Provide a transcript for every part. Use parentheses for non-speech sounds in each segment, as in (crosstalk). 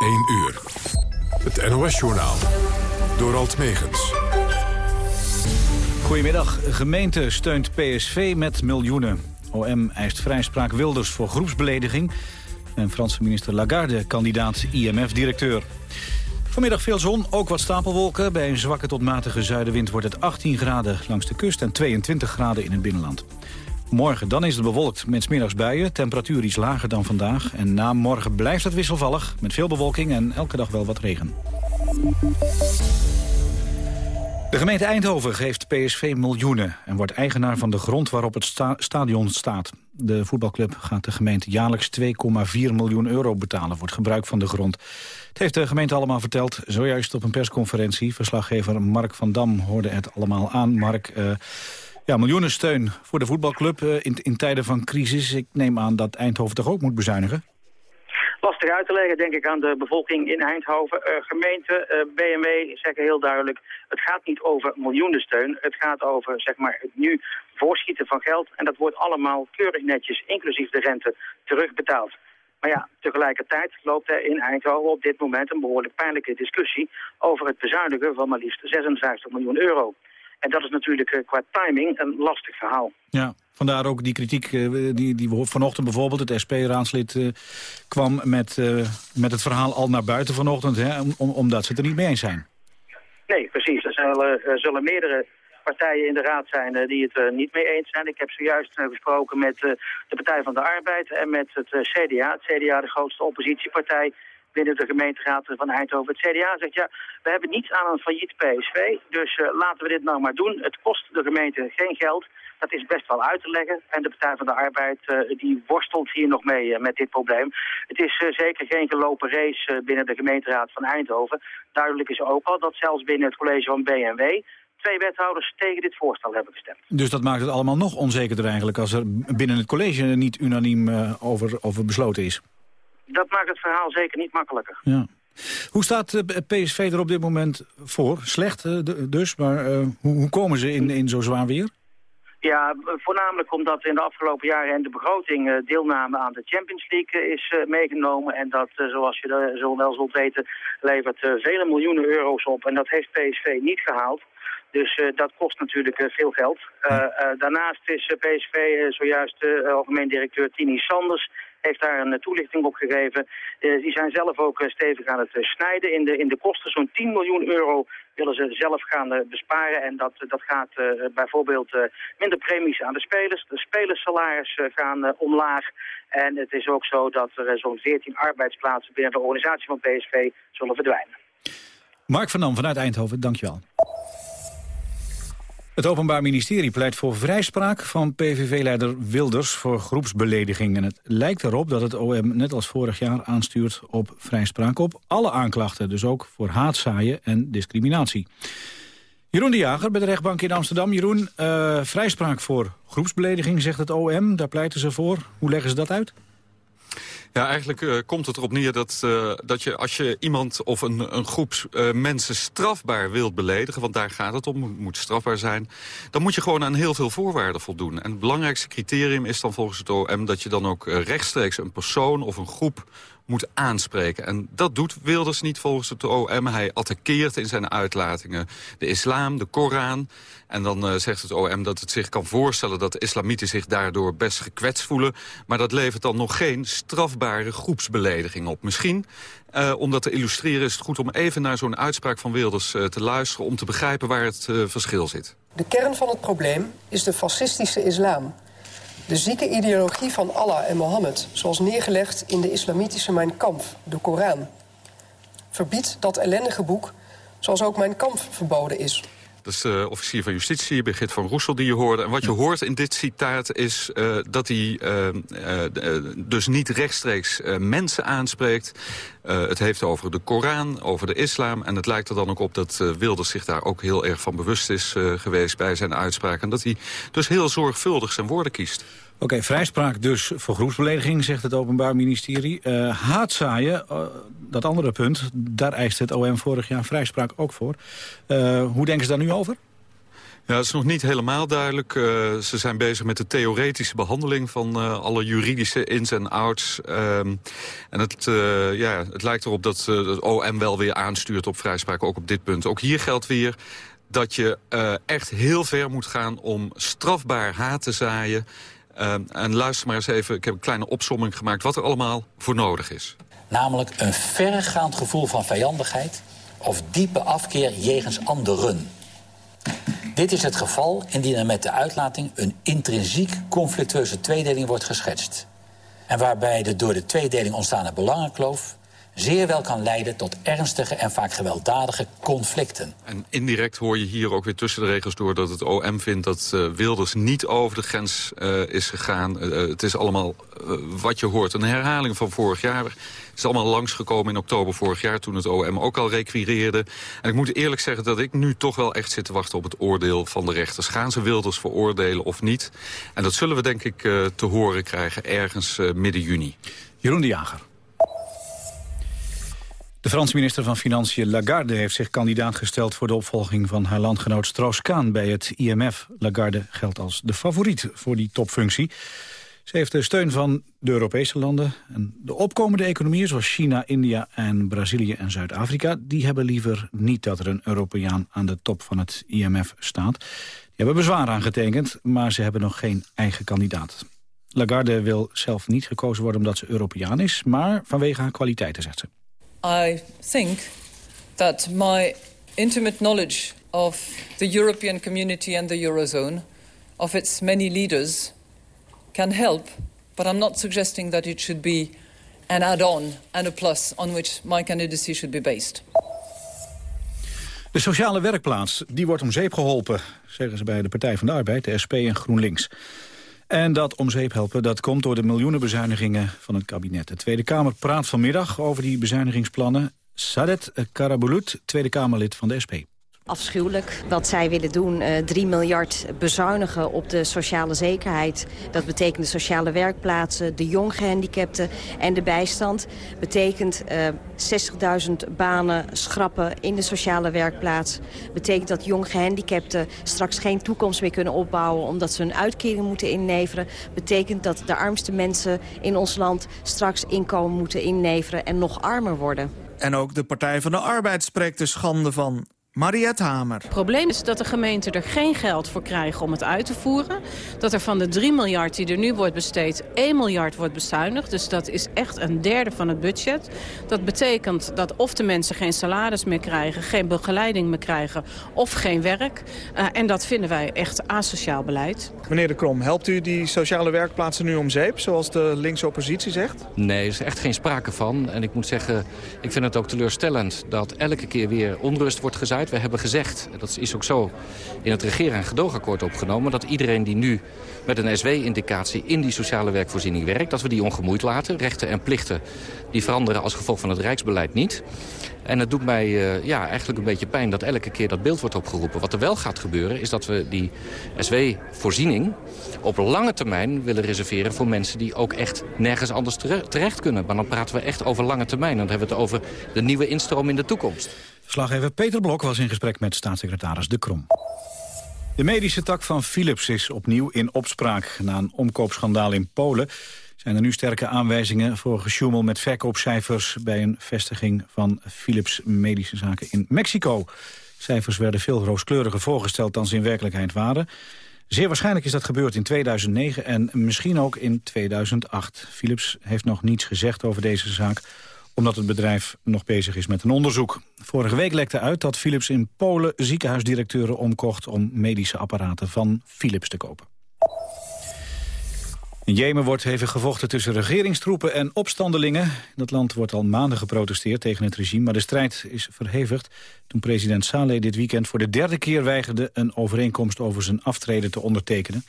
1 uur. Het NOS-journaal. Door Alt Megens. Goedemiddag. Gemeente steunt PSV met miljoenen. OM eist vrijspraak Wilders voor groepsbelediging. En Franse minister Lagarde, kandidaat IMF-directeur. Vanmiddag veel zon, ook wat stapelwolken. Bij een zwakke tot matige zuidenwind wordt het 18 graden langs de kust... en 22 graden in het binnenland. Morgen dan is het bewolkt met smiddags buien. Temperatuur iets lager dan vandaag. En na morgen blijft het wisselvallig met veel bewolking en elke dag wel wat regen. De gemeente Eindhoven geeft PSV miljoenen... en wordt eigenaar van de grond waarop het stadion staat. De voetbalclub gaat de gemeente jaarlijks 2,4 miljoen euro betalen... voor het gebruik van de grond. Het heeft de gemeente allemaal verteld, zojuist op een persconferentie. Verslaggever Mark van Dam hoorde het allemaal aan. Mark, uh, ja, miljoenen steun voor de voetbalclub uh, in, in tijden van crisis. Ik neem aan dat Eindhoven toch ook moet bezuinigen? lastig uit te leggen, denk ik, aan de bevolking in Eindhoven. Uh, gemeente, uh, BMW zeggen heel duidelijk, het gaat niet over miljoenensteun. Het gaat over, zeg maar, het nu voorschieten van geld. En dat wordt allemaal keurig netjes, inclusief de rente, terugbetaald. Maar ja, tegelijkertijd loopt er in Eindhoven op dit moment een behoorlijk pijnlijke discussie over het bezuinigen van maar liefst 56 miljoen euro. En dat is natuurlijk uh, qua timing een lastig verhaal. Ja, vandaar ook die kritiek uh, die, die vanochtend bijvoorbeeld het SP-raadslid uh, kwam met, met het verhaal al naar buiten vanochtend, hè, om, omdat ze het er niet mee eens zijn. Nee, precies. Er zullen, er zullen meerdere partijen in de raad zijn die het er niet mee eens zijn. Ik heb zojuist gesproken met de Partij van de Arbeid en met het CDA. Het CDA, de grootste oppositiepartij binnen de gemeenteraad van Eindhoven. Het CDA zegt, ja, we hebben niets aan een failliet PSV, dus uh, laten we dit nou maar doen. Het kost de gemeente geen geld. Dat is best wel uit te leggen. En de Partij van de Arbeid uh, die worstelt hier nog mee uh, met dit probleem. Het is zeker geen gelopen race binnen de gemeenteraad van Eindhoven. Duidelijk is ook al dat zelfs binnen het college van BMW twee wethouders tegen dit voorstel hebben gestemd. Dus dat maakt het allemaal nog onzekerder eigenlijk... als er binnen het college niet unaniem over, over besloten is? Dat maakt het verhaal zeker niet makkelijker. Ja. Hoe staat uh, PSV er op dit moment voor? Slecht uh, dus, maar uh, hoe, komen ze in, in zo zwaar weer? Ja, voornamelijk omdat in de afgelopen jaren en de begroting deelname aan de Champions League is meegenomen. En dat, zoals je zo wel zult weten, levert vele miljoenen euro's op. En dat heeft PSV niet gehaald. Dus dat kost natuurlijk veel geld. daarnaast is PSV zojuist algemeen directeur Tini Sanders heeft daar een toelichting op gegeven. Uh, die zijn zelf ook eh, stevig aan het eh, snijden in de, in de kosten. Zo'n 10 miljoen euro willen ze zelf gaan besparen. En dat, dat gaat bijvoorbeeld minder premies aan de spelers. De spelerssalaris gaan omlaag. En het is ook zo dat er zo'n 14 arbeidsplaatsen binnen de organisatie van PSV zullen verdwijnen. Mark van Dam vanuit Eindhoven, dankjewel. Het Openbaar Ministerie pleit voor vrijspraak van PVV-leider Wilders voor groepsbelediging. En het lijkt erop dat het OM net als vorig jaar aanstuurt op vrijspraak op alle aanklachten. Dus ook voor haatzaaien en discriminatie. Jeroen de Jager bij de rechtbank in Amsterdam. Jeroen, uh, vrijspraak voor groepsbelediging, zegt het OM. Daar pleiten ze voor. Hoe leggen ze dat uit? Ja, eigenlijk uh, komt het erop neer dat, uh, dat je als je iemand of een, een groep uh, mensen strafbaar wilt beledigen... want daar gaat het om, moet strafbaar zijn... dan moet je gewoon aan heel veel voorwaarden voldoen. En het belangrijkste criterium is dan volgens het OM... dat je dan ook rechtstreeks een persoon of een groep moet aanspreken. En dat doet Wilders niet volgens het OM. Hij attaqueert in zijn uitlatingen de islam, de Koran. En dan uh, zegt het OM dat het zich kan voorstellen dat de islamieten zich daardoor best gekwetst voelen. Maar dat levert dan nog geen strafbare groepsbelediging op. Misschien, uh, om dat te illustreren, is het goed om even naar zo'n uitspraak van Wilders uh, te luisteren... om te begrijpen waar het verschil zit. De kern van het probleem is de fascistische islam. De zieke ideologie van Allah en Mohammed, zoals neergelegd in de islamitische Mijn Kampf, de Koran. Verbiedt dat ellendige boek, zoals ook Mijn Kampf verboden is. Dat is de officier van justitie, Birgit van Roessel, die je hoorde. En wat je hoort in dit citaat is uh, dat hij uh, uh, dus niet rechtstreeks mensen aanspreekt. het heeft over de Koran, over de islam. En het lijkt er dan ook op dat Wilders zich daar ook heel erg van bewust is geweest bij zijn uitspraak. En dat hij dus heel zorgvuldig zijn woorden kiest. Oké, vrijspraak dus voor groepsbelediging, zegt het Openbaar Ministerie. Uh, haatzaaien, uh, dat andere punt, daar eist het OM vorig jaar vrijspraak ook voor. Uh, hoe denken ze daar nu over? Ja, het is nog niet helemaal duidelijk. Ze zijn bezig met de theoretische behandeling van alle juridische ins en outs. Um, en het, ja, het lijkt erop dat het OM wel weer aanstuurt op vrijspraak, ook op dit punt. Ook hier geldt weer dat je echt heel ver moet gaan om strafbaar haat te zaaien. Ehm, en luister maar eens even, ik heb een kleine opsomming gemaakt... wat er allemaal voor nodig is. Namelijk een verregaand gevoel van vijandigheid... of diepe afkeer jegens anderen. Dit is het geval indien er met de uitlating een intrinsiek conflictueuze tweedeling wordt geschetst. En waarbij de door de tweedeling ontstaande belangenkloof zeer wel kan leiden tot ernstige en vaak gewelddadige conflicten. En indirect hoor je hier ook weer tussen de regels door dat het OM vindt dat uh, Wilders niet over de grens uh, is gegaan. Uh, het is allemaal wat je hoort. Een herhaling van vorig jaar. Het is allemaal langsgekomen in oktober vorig jaar toen het OM ook al requireerde. En ik moet eerlijk zeggen dat ik nu toch wel echt zit te wachten op het oordeel van de rechters. Gaan ze Wilders veroordelen of niet? En dat zullen we denk ik te horen krijgen ergens midden juni. Jeroen de Jager. De Franse minister van Financiën Lagarde heeft zich kandidaat gesteld... voor de opvolging van haar landgenoot Strauss-Kaan bij het IMF. Lagarde geldt als de favoriet voor die topfunctie. Ze heeft de steun van de Europese landen. En de opkomende economieën zoals China, India en Brazilië en Zuid-Afrika... die hebben liever niet dat er een Europeaan aan de top van het IMF staat. Die hebben bezwaar aangetekend, maar ze hebben nog geen eigen kandidaat. Lagarde wil zelf niet gekozen worden omdat ze Europeaan is... maar vanwege haar kwaliteiten, zegt ze. I think that my intimate knowledge of the European community and the Eurozone, of its many leaders, can help, but I'm not suggesting that it should be an add-on and a plus on which my candidacy should be based. De sociale werkplaats die wordt om zeep geholpen, zeggen ze bij de Partij van de Arbeid, de SP en GroenLinks. En dat om zeep helpen, dat komt door de miljoenen bezuinigingen van het kabinet. De Tweede Kamer praat vanmiddag over die bezuinigingsplannen. Sadet Karabulut, Tweede Kamerlid van de SP afschuwelijk. Wat zij willen doen, uh, eh, 3 miljard bezuinigen op de sociale zekerheid. Dat betekent de sociale werkplaatsen, de jonggehandicapten en de bijstand. Betekent uh, eh, 60.000 banen schrappen in de sociale werkplaats. Betekent dat jonggehandicapten straks geen toekomst meer kunnen opbouwen... omdat ze hun uitkering moeten inneveren. Betekent dat de armste mensen in ons land straks inkomen moeten inneveren... en nog armer worden. En ook de Partij van de Arbeid spreekt er schande van. Mariette Hamer. Het probleem is dat de gemeenten er geen geld voor krijgen om het uit te voeren. Dat er van de 3 miljard die er nu wordt besteed, 1 miljard wordt bezuinigd. Dus dat is echt een derde van het budget. Dat betekent dat of de mensen geen salaris meer krijgen, geen begeleiding meer krijgen of geen werk. Uh, en dat vinden wij echt asociaal beleid. Meneer De Krom, helpt u die sociale werkplaatsen nu om zeep, zoals de linkse oppositie zegt? Nee, er is echt geen sprake van. En ik moet zeggen, ik vind het ook teleurstellend dat elke keer weer onrust wordt gezaaid. We hebben gezegd, dat is ook zo in het regeren- en gedoogakkoord opgenomen... dat iedereen die nu met een SW-indicatie in die sociale werkvoorziening werkt... dat we die ongemoeid laten. Rechten en plichten die veranderen als gevolg van het Rijksbeleid niet. En het doet mij uh, ja, eigenlijk een beetje pijn dat elke keer dat beeld wordt opgeroepen. Wat er wel gaat gebeuren is dat we die SW-voorziening op lange termijn willen reserveren... voor mensen die ook echt nergens anders terecht kunnen. Maar dan praten we echt over lange termijn. Dan hebben we het over de nieuwe instroom in de toekomst. Slaggever Peter Blok was in gesprek met staatssecretaris De Krom. De medische tak van Philips is opnieuw in opspraak. Na een omkoopschandaal in Polen zijn er nu sterke aanwijzingen voor gesjoemel met verkoopcijfers bij een vestiging van Philips Medische Zaken in Mexico. Cijfers werden veel rooskleuriger voorgesteld dan ze in werkelijkheid waren. Zeer waarschijnlijk is dat gebeurd in 2009 en misschien ook in 2008. Philips heeft nog niets gezegd over deze zaak omdat het bedrijf nog bezig is met een onderzoek. Vorige week lekte uit dat Philips in Polen ziekenhuisdirecteuren omkocht... om medische apparaten van Philips te kopen. In Jemen wordt hevig gevochten tussen regeringstroepen en opstandelingen. In dat land wordt al maanden geprotesteerd tegen het regime... maar de strijd is verhevigd toen president Saleh dit weekend voor de derde keer weigerde... een overeenkomst over zijn aftreden te ondertekenen.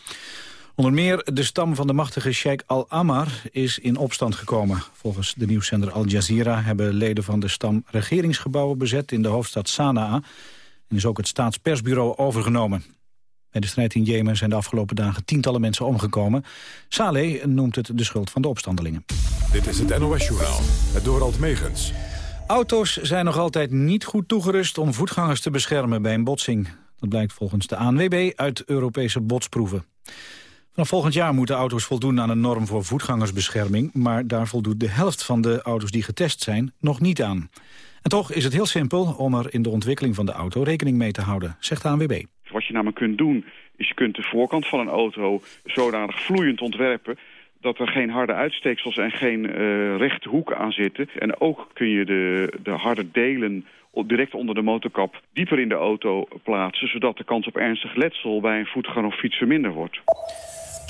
Onder meer de stam van de machtige Sheikh al-Ammar is in opstand gekomen. Volgens de nieuwszender Al Jazeera hebben leden van de stam regeringsgebouwen bezet in de hoofdstad Sanaa. En is ook het staatspersbureau overgenomen. Bij de strijd in Jemen zijn de afgelopen dagen tientallen mensen omgekomen. Saleh noemt het de schuld van de opstandelingen. Dit is het NOS-journaal, het Dorald Megens. Auto's zijn nog altijd niet goed toegerust om voetgangers te beschermen bij een botsing. Dat blijkt volgens de ANWB uit Europese botsproeven. Vanaf volgend jaar moeten auto's voldoen aan een norm voor voetgangersbescherming... maar daar voldoet de helft van de auto's die getest zijn nog niet aan. En toch is het heel simpel om er in de ontwikkeling van de auto rekening mee te houden, zegt de ANWB. Wat je namelijk kunt doen, is je kunt de voorkant van een auto zodanig vloeiend ontwerpen dat er geen harde uitsteeksels en geen uh, rechte hoeken aan zitten. En ook kun je de, de harde delen direct onder de motorkap dieper in de auto plaatsen... zodat de kans op ernstig letsel bij een voetganger of fietser minder wordt.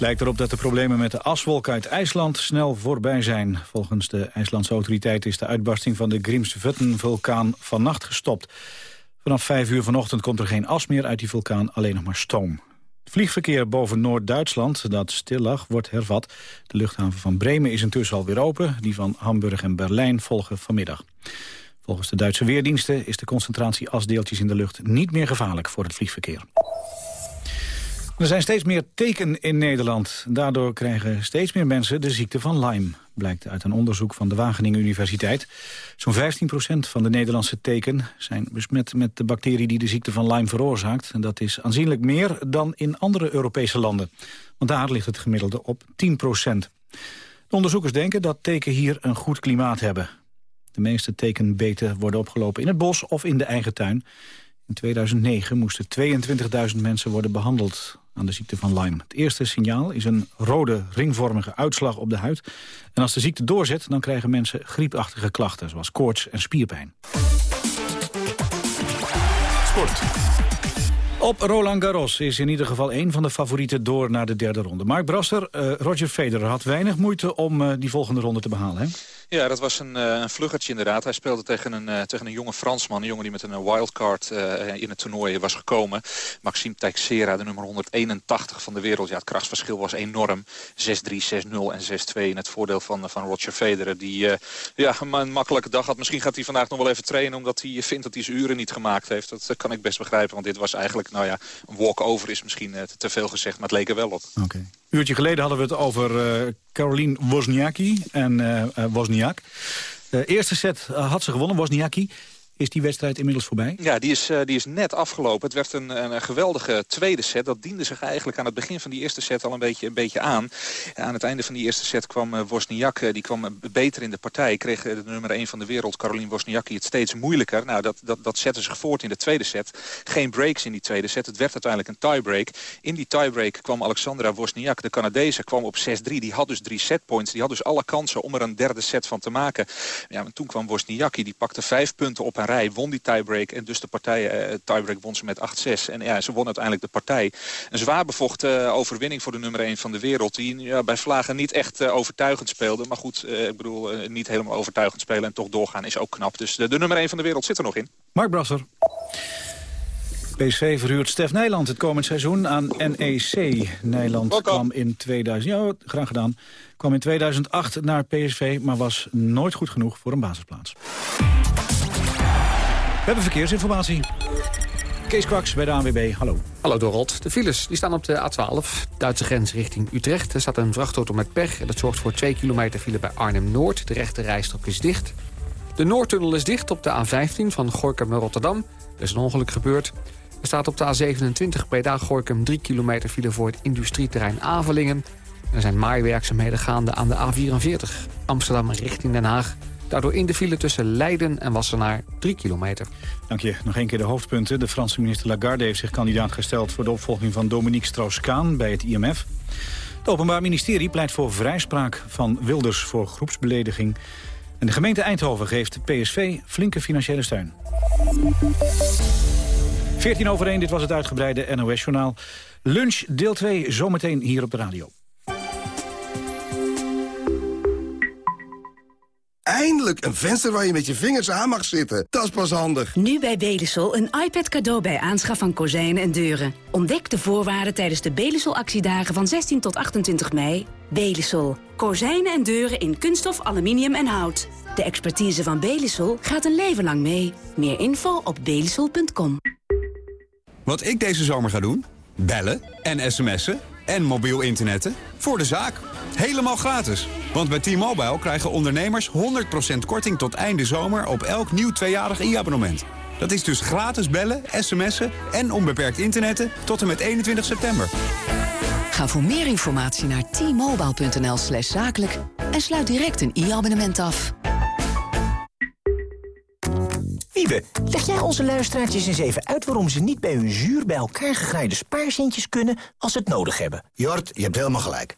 Lijkt erop dat de problemen met de aswolk uit IJsland snel voorbij zijn. Volgens de IJslandse autoriteit is de uitbarsting van de Grimsvötn-vulkaan vannacht gestopt. Vanaf vijf uur vanochtend komt er geen as meer uit die vulkaan, alleen nog maar stoom. Het vliegverkeer boven Noord-Duitsland, dat stil lag, wordt hervat. De luchthaven van Bremen is intussen alweer open. Die van Hamburg en Berlijn volgen vanmiddag. Volgens de Duitse weerdiensten is de concentratie asdeeltjes in de lucht niet meer gevaarlijk voor het vliegverkeer. Er zijn steeds meer teken in Nederland. Daardoor krijgen steeds meer mensen de ziekte van Lyme. Blijkt uit een onderzoek van de Wageningen Universiteit. Zo'n 15% van de Nederlandse teken zijn besmet met de bacterie die de ziekte van Lyme veroorzaakt. En dat is aanzienlijk meer dan in andere Europese landen. Want daar ligt het gemiddelde op 10 De onderzoekers denken dat teken hier een goed klimaat hebben. De meeste tekenbeten worden opgelopen in het bos of in de eigen tuin. In 2009 moesten 22.000 mensen worden behandeld aan de ziekte van Lyme. Het eerste signaal is een rode ringvormige uitslag op de huid. En als de ziekte doorzet, dan krijgen mensen griepachtige klachten... zoals koorts en spierpijn. Sport. Op Roland Garros is in ieder geval één van de favorieten door naar de derde ronde. Mark Brasser, uh, Roger Federer had weinig moeite om uh, die volgende ronde te behalen. Hè? Ja, dat was een, uh, een vluggertje inderdaad. Hij speelde tegen een, uh, tegen een jonge Fransman. Een jongen die met een wildcard uh, in het toernooi was gekomen. Maxime Teixeira, de nummer 181 van de wereld. Ja, het krachtsverschil was enorm. 6-3, 6-0 en 6-2 in het voordeel van, van Roger Federer. Die ja, een makkelijke dag had. Misschien gaat hij vandaag nog wel even trainen... omdat hij vindt dat hij zijn uren niet gemaakt heeft. Dat, kan ik best begrijpen. Want dit was eigenlijk, nou ja, een walk-over is misschien te, veel gezegd. Maar het leek er wel op. Oké. Uurtje geleden hadden we het over uh, Caroline Wozniacki en uh, Wozniak. De eerste set had ze gewonnen, Wozniacki. Is die wedstrijd inmiddels voorbij? Ja, die is, uh, die is net afgelopen. Het werd een, een, geweldige tweede set. Dat diende zich eigenlijk aan het begin van die eerste set al een beetje, een beetje aan. Aan het einde van die eerste set kwam uh, Wozniak, uh, die kwam beter in de partij. Kreeg de nummer 1 van de wereld, Caroline Wozniacki, het steeds moeilijker. Nou, dat, dat, dat zette zich voort in de tweede set. Geen breaks in die tweede set. Het werd uiteindelijk een tiebreak. In die tiebreak kwam Alexandra Wozniak, de Canadese, kwam op 6-3. Die had dus drie setpoints. Die had dus alle kansen om er een derde set van te maken. Ja, toen kwam Wozniacki, die pakte vijf punten op een rij, won die tiebreak. En dus de partij, uh, tiebreak won ze met 8-6. En ja, ze won uiteindelijk de partij. Een zwaar bevochten uh, overwinning voor de nummer 1 van de wereld. Die ja, bij Vlagen niet echt uh, overtuigend speelde. Maar goed, ik bedoel, niet helemaal overtuigend spelen en toch doorgaan is ook knap. Dus de, de nummer 1 van de wereld zit er nog in. Mark Brasser. PSV verhuurt Stef Nijland het komend seizoen aan NEC. Nijland kwam in 2000, ja, graag gedaan, kwam in 2008 naar PSV, maar was nooit goed genoeg voor een basisplaats. We hebben verkeersinformatie. Kees Kwaks bij de ANWB, hallo. Hallo Dorold. De files die staan op de A12, Duitse grens richting Utrecht. Er staat een vrachtauto met pech en dat zorgt voor 2 kilometer file bij Arnhem-Noord. De rechte rijstrook is dicht. De Noordtunnel is dicht op de A15 van Gorkum naar Rotterdam. Er is een ongeluk gebeurd. Er staat op de A27 Breda-Gorkum 3 kilometer file voor het industrieterrein Avelingen. Er zijn maaiwerkzaamheden gaande aan de A44 Amsterdam richting Den Haag. Daardoor in de file tussen Leiden en Wassenaar 3 kilometer. Dank je. Nog één keer de hoofdpunten. De Franse minister Lagarde heeft zich kandidaat gesteld... voor de opvolging van Dominique Strauss-Kaan bij het IMF. Het Openbaar Ministerie pleit voor vrijspraak van Wilders voor groepsbelediging. En de gemeente Eindhoven geeft PSV flinke financiële steun. 14 over 1, dit was het uitgebreide NOS-journaal. Lunch deel 2 zometeen hier op de radio. Eindelijk een venster waar je met je vingers aan mag zitten. Dat is pas handig. Nu bij Belisol een iPad cadeau bij aanschaf van kozijnen en deuren. Ontdek de voorwaarden tijdens de Belisol actiedagen van 16 tot 28 mei. Belisol. Kozijnen en deuren in kunststof, aluminium en hout. De expertise van Belisol gaat een leven lang mee. Meer info op belisol.com. Wat ik deze zomer ga doen? Bellen en sms'en en mobiel internetten voor de zaak. Helemaal gratis. Want bij T-Mobile krijgen ondernemers 100% korting tot einde zomer op elk nieuw tweejarig e-abonnement. Dat is dus gratis bellen, sms'en en onbeperkt internetten tot en met 21 september. Ga voor meer informatie naar t-mobile.nl slash zakelijk... en sluit direct een e-abonnement af. Wiebe, leg jij onze luisteraartjes eens even uit... waarom ze niet bij hun zuur bij elkaar gegraaide spaarcentjes kunnen... als ze het nodig hebben? Jort, je hebt helemaal gelijk.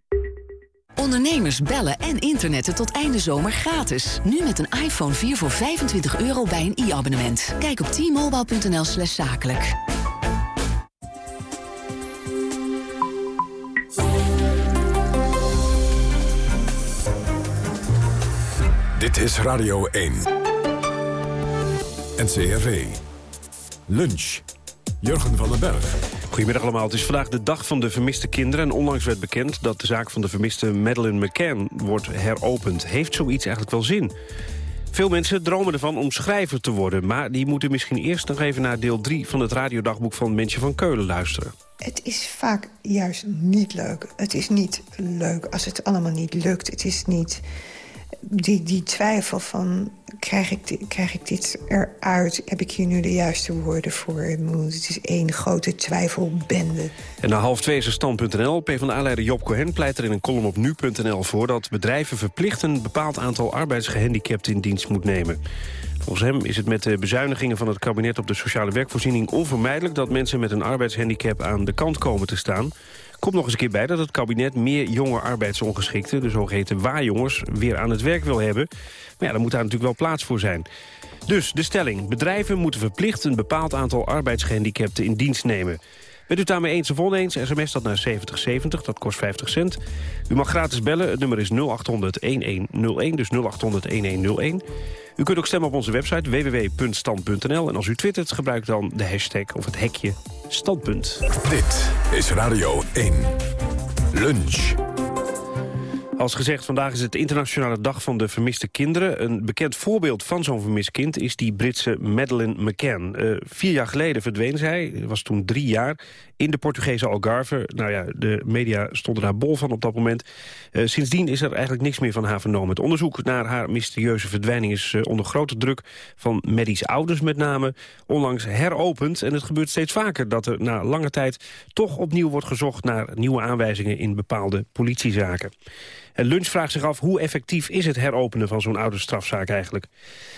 Ondernemers bellen en internetten tot einde zomer gratis. Nu met een iPhone 4 voor 25 euro bij een e-abonnement. Kijk op t-mobile.nl slash zakelijk. Dit is Radio 1. NCRV. Lunch. Jurgen van den Berg. Goedemiddag allemaal. Het is vandaag de dag van de vermiste kinderen. En onlangs werd bekend dat de zaak van de vermiste Madeleine McCann wordt heropend. Heeft zoiets eigenlijk wel zin? Veel mensen dromen ervan om schrijver te worden... maar die moeten misschien eerst nog even naar deel 3 van het radiodagboek van Mensje van Keulen luisteren. Het is vaak juist niet leuk. Het is niet leuk als het allemaal niet lukt. Het is niet die, die twijfel van, krijg ik, krijg ik dit eruit? Heb ik hier nu de juiste woorden voor? Het is één grote twijfelbende. En na half twee is er stand.nl. PvdA-leider Job Cohen pleit er in een column op nu.nl voor... dat bedrijven verplicht een bepaald aantal arbeidsgehandicapten in dienst moet nemen. Volgens hem is het met de bezuinigingen van het kabinet op de sociale werkvoorziening onvermijdelijk dat mensen met een arbeidshandicap aan de kant komen te staan. Komt nog eens een keer bij dat het kabinet meer jonge arbeidsongeschikten, de zogeheten waarjongens, weer aan het werk wil hebben. Maar ja, daar moet daar natuurlijk wel plaats voor zijn. Dus de stelling, bedrijven moeten verplicht een bepaald aantal arbeidsgehandicapten in dienst nemen. Bent u daarmee eens of oneens, sms dat naar 7070, dat kost 50 cent. U mag gratis bellen, het nummer is 0800-1101, dus 0800-1101. U kunt ook stemmen op onze website www.stand.nl. En als u twittert, gebruik dan de hashtag of het hekje standpunt. Dit is Radio 1. Lunch. Als gezegd, vandaag is het internationale dag van de vermiste kinderen. Een bekend voorbeeld van zo'n vermist kind is die Britse Madeleine McCann. Uh, vier jaar geleden verdween zij, was toen drie jaar, in de Portugese Algarve. Nou ja, de media stonden daar bol van op dat moment. Uh, sindsdien is er eigenlijk niks meer van haar vernomen. Het onderzoek naar haar mysterieuze verdwijning is uh, onder grote druk van Maddie's ouders met name onlangs heropend. En het gebeurt steeds vaker dat er na lange tijd toch opnieuw wordt gezocht naar nieuwe aanwijzingen in bepaalde politiezaken. En Lunch vraagt zich af hoe effectief is het heropenen van zo'n oude strafzaak eigenlijk.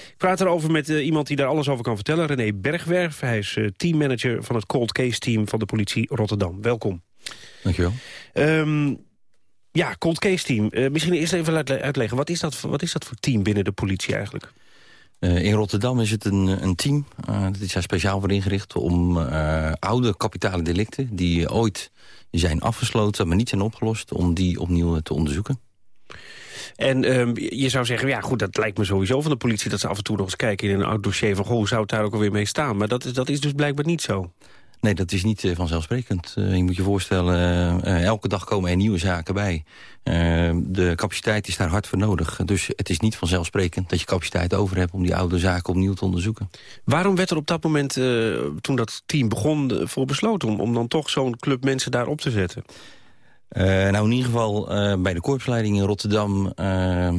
Ik praat erover met uh, iemand die daar alles over kan vertellen. René Bergwerf, hij is uh, teammanager van het Cold Case Team van de politie Rotterdam. Welkom. Dankjewel. Um, ja, Cold Case Team. Uh, misschien eerst even uitleggen, wat is, dat, wat is dat voor team binnen de politie eigenlijk? in Rotterdam is het een, een team, dat is daar speciaal voor ingericht... om oude kapitale delicten die ooit zijn afgesloten, maar niet zijn opgelost... om die opnieuw te onderzoeken. En um, je zou zeggen, ja goed, dat lijkt me sowieso van de politie... dat ze af en toe nog eens kijken in een oud dossier van... goh, hoe zou het daar ook alweer mee staan? Maar dat is, dat is dus blijkbaar niet zo. Nee, dat is niet uh, vanzelfsprekend. Uh, je moet je voorstellen, uh, elke dag komen er nieuwe zaken bij. de capaciteit is daar hard voor nodig. Dus het is niet vanzelfsprekend dat je capaciteit over hebt... om die oude zaken opnieuw te onderzoeken. Waarom werd er op dat moment, toen dat team begon, voor besloten... om, om dan toch zo'n club mensen daar op te zetten? Uh, nou, in ieder geval uh, bij de korpsleiding in Rotterdam uh,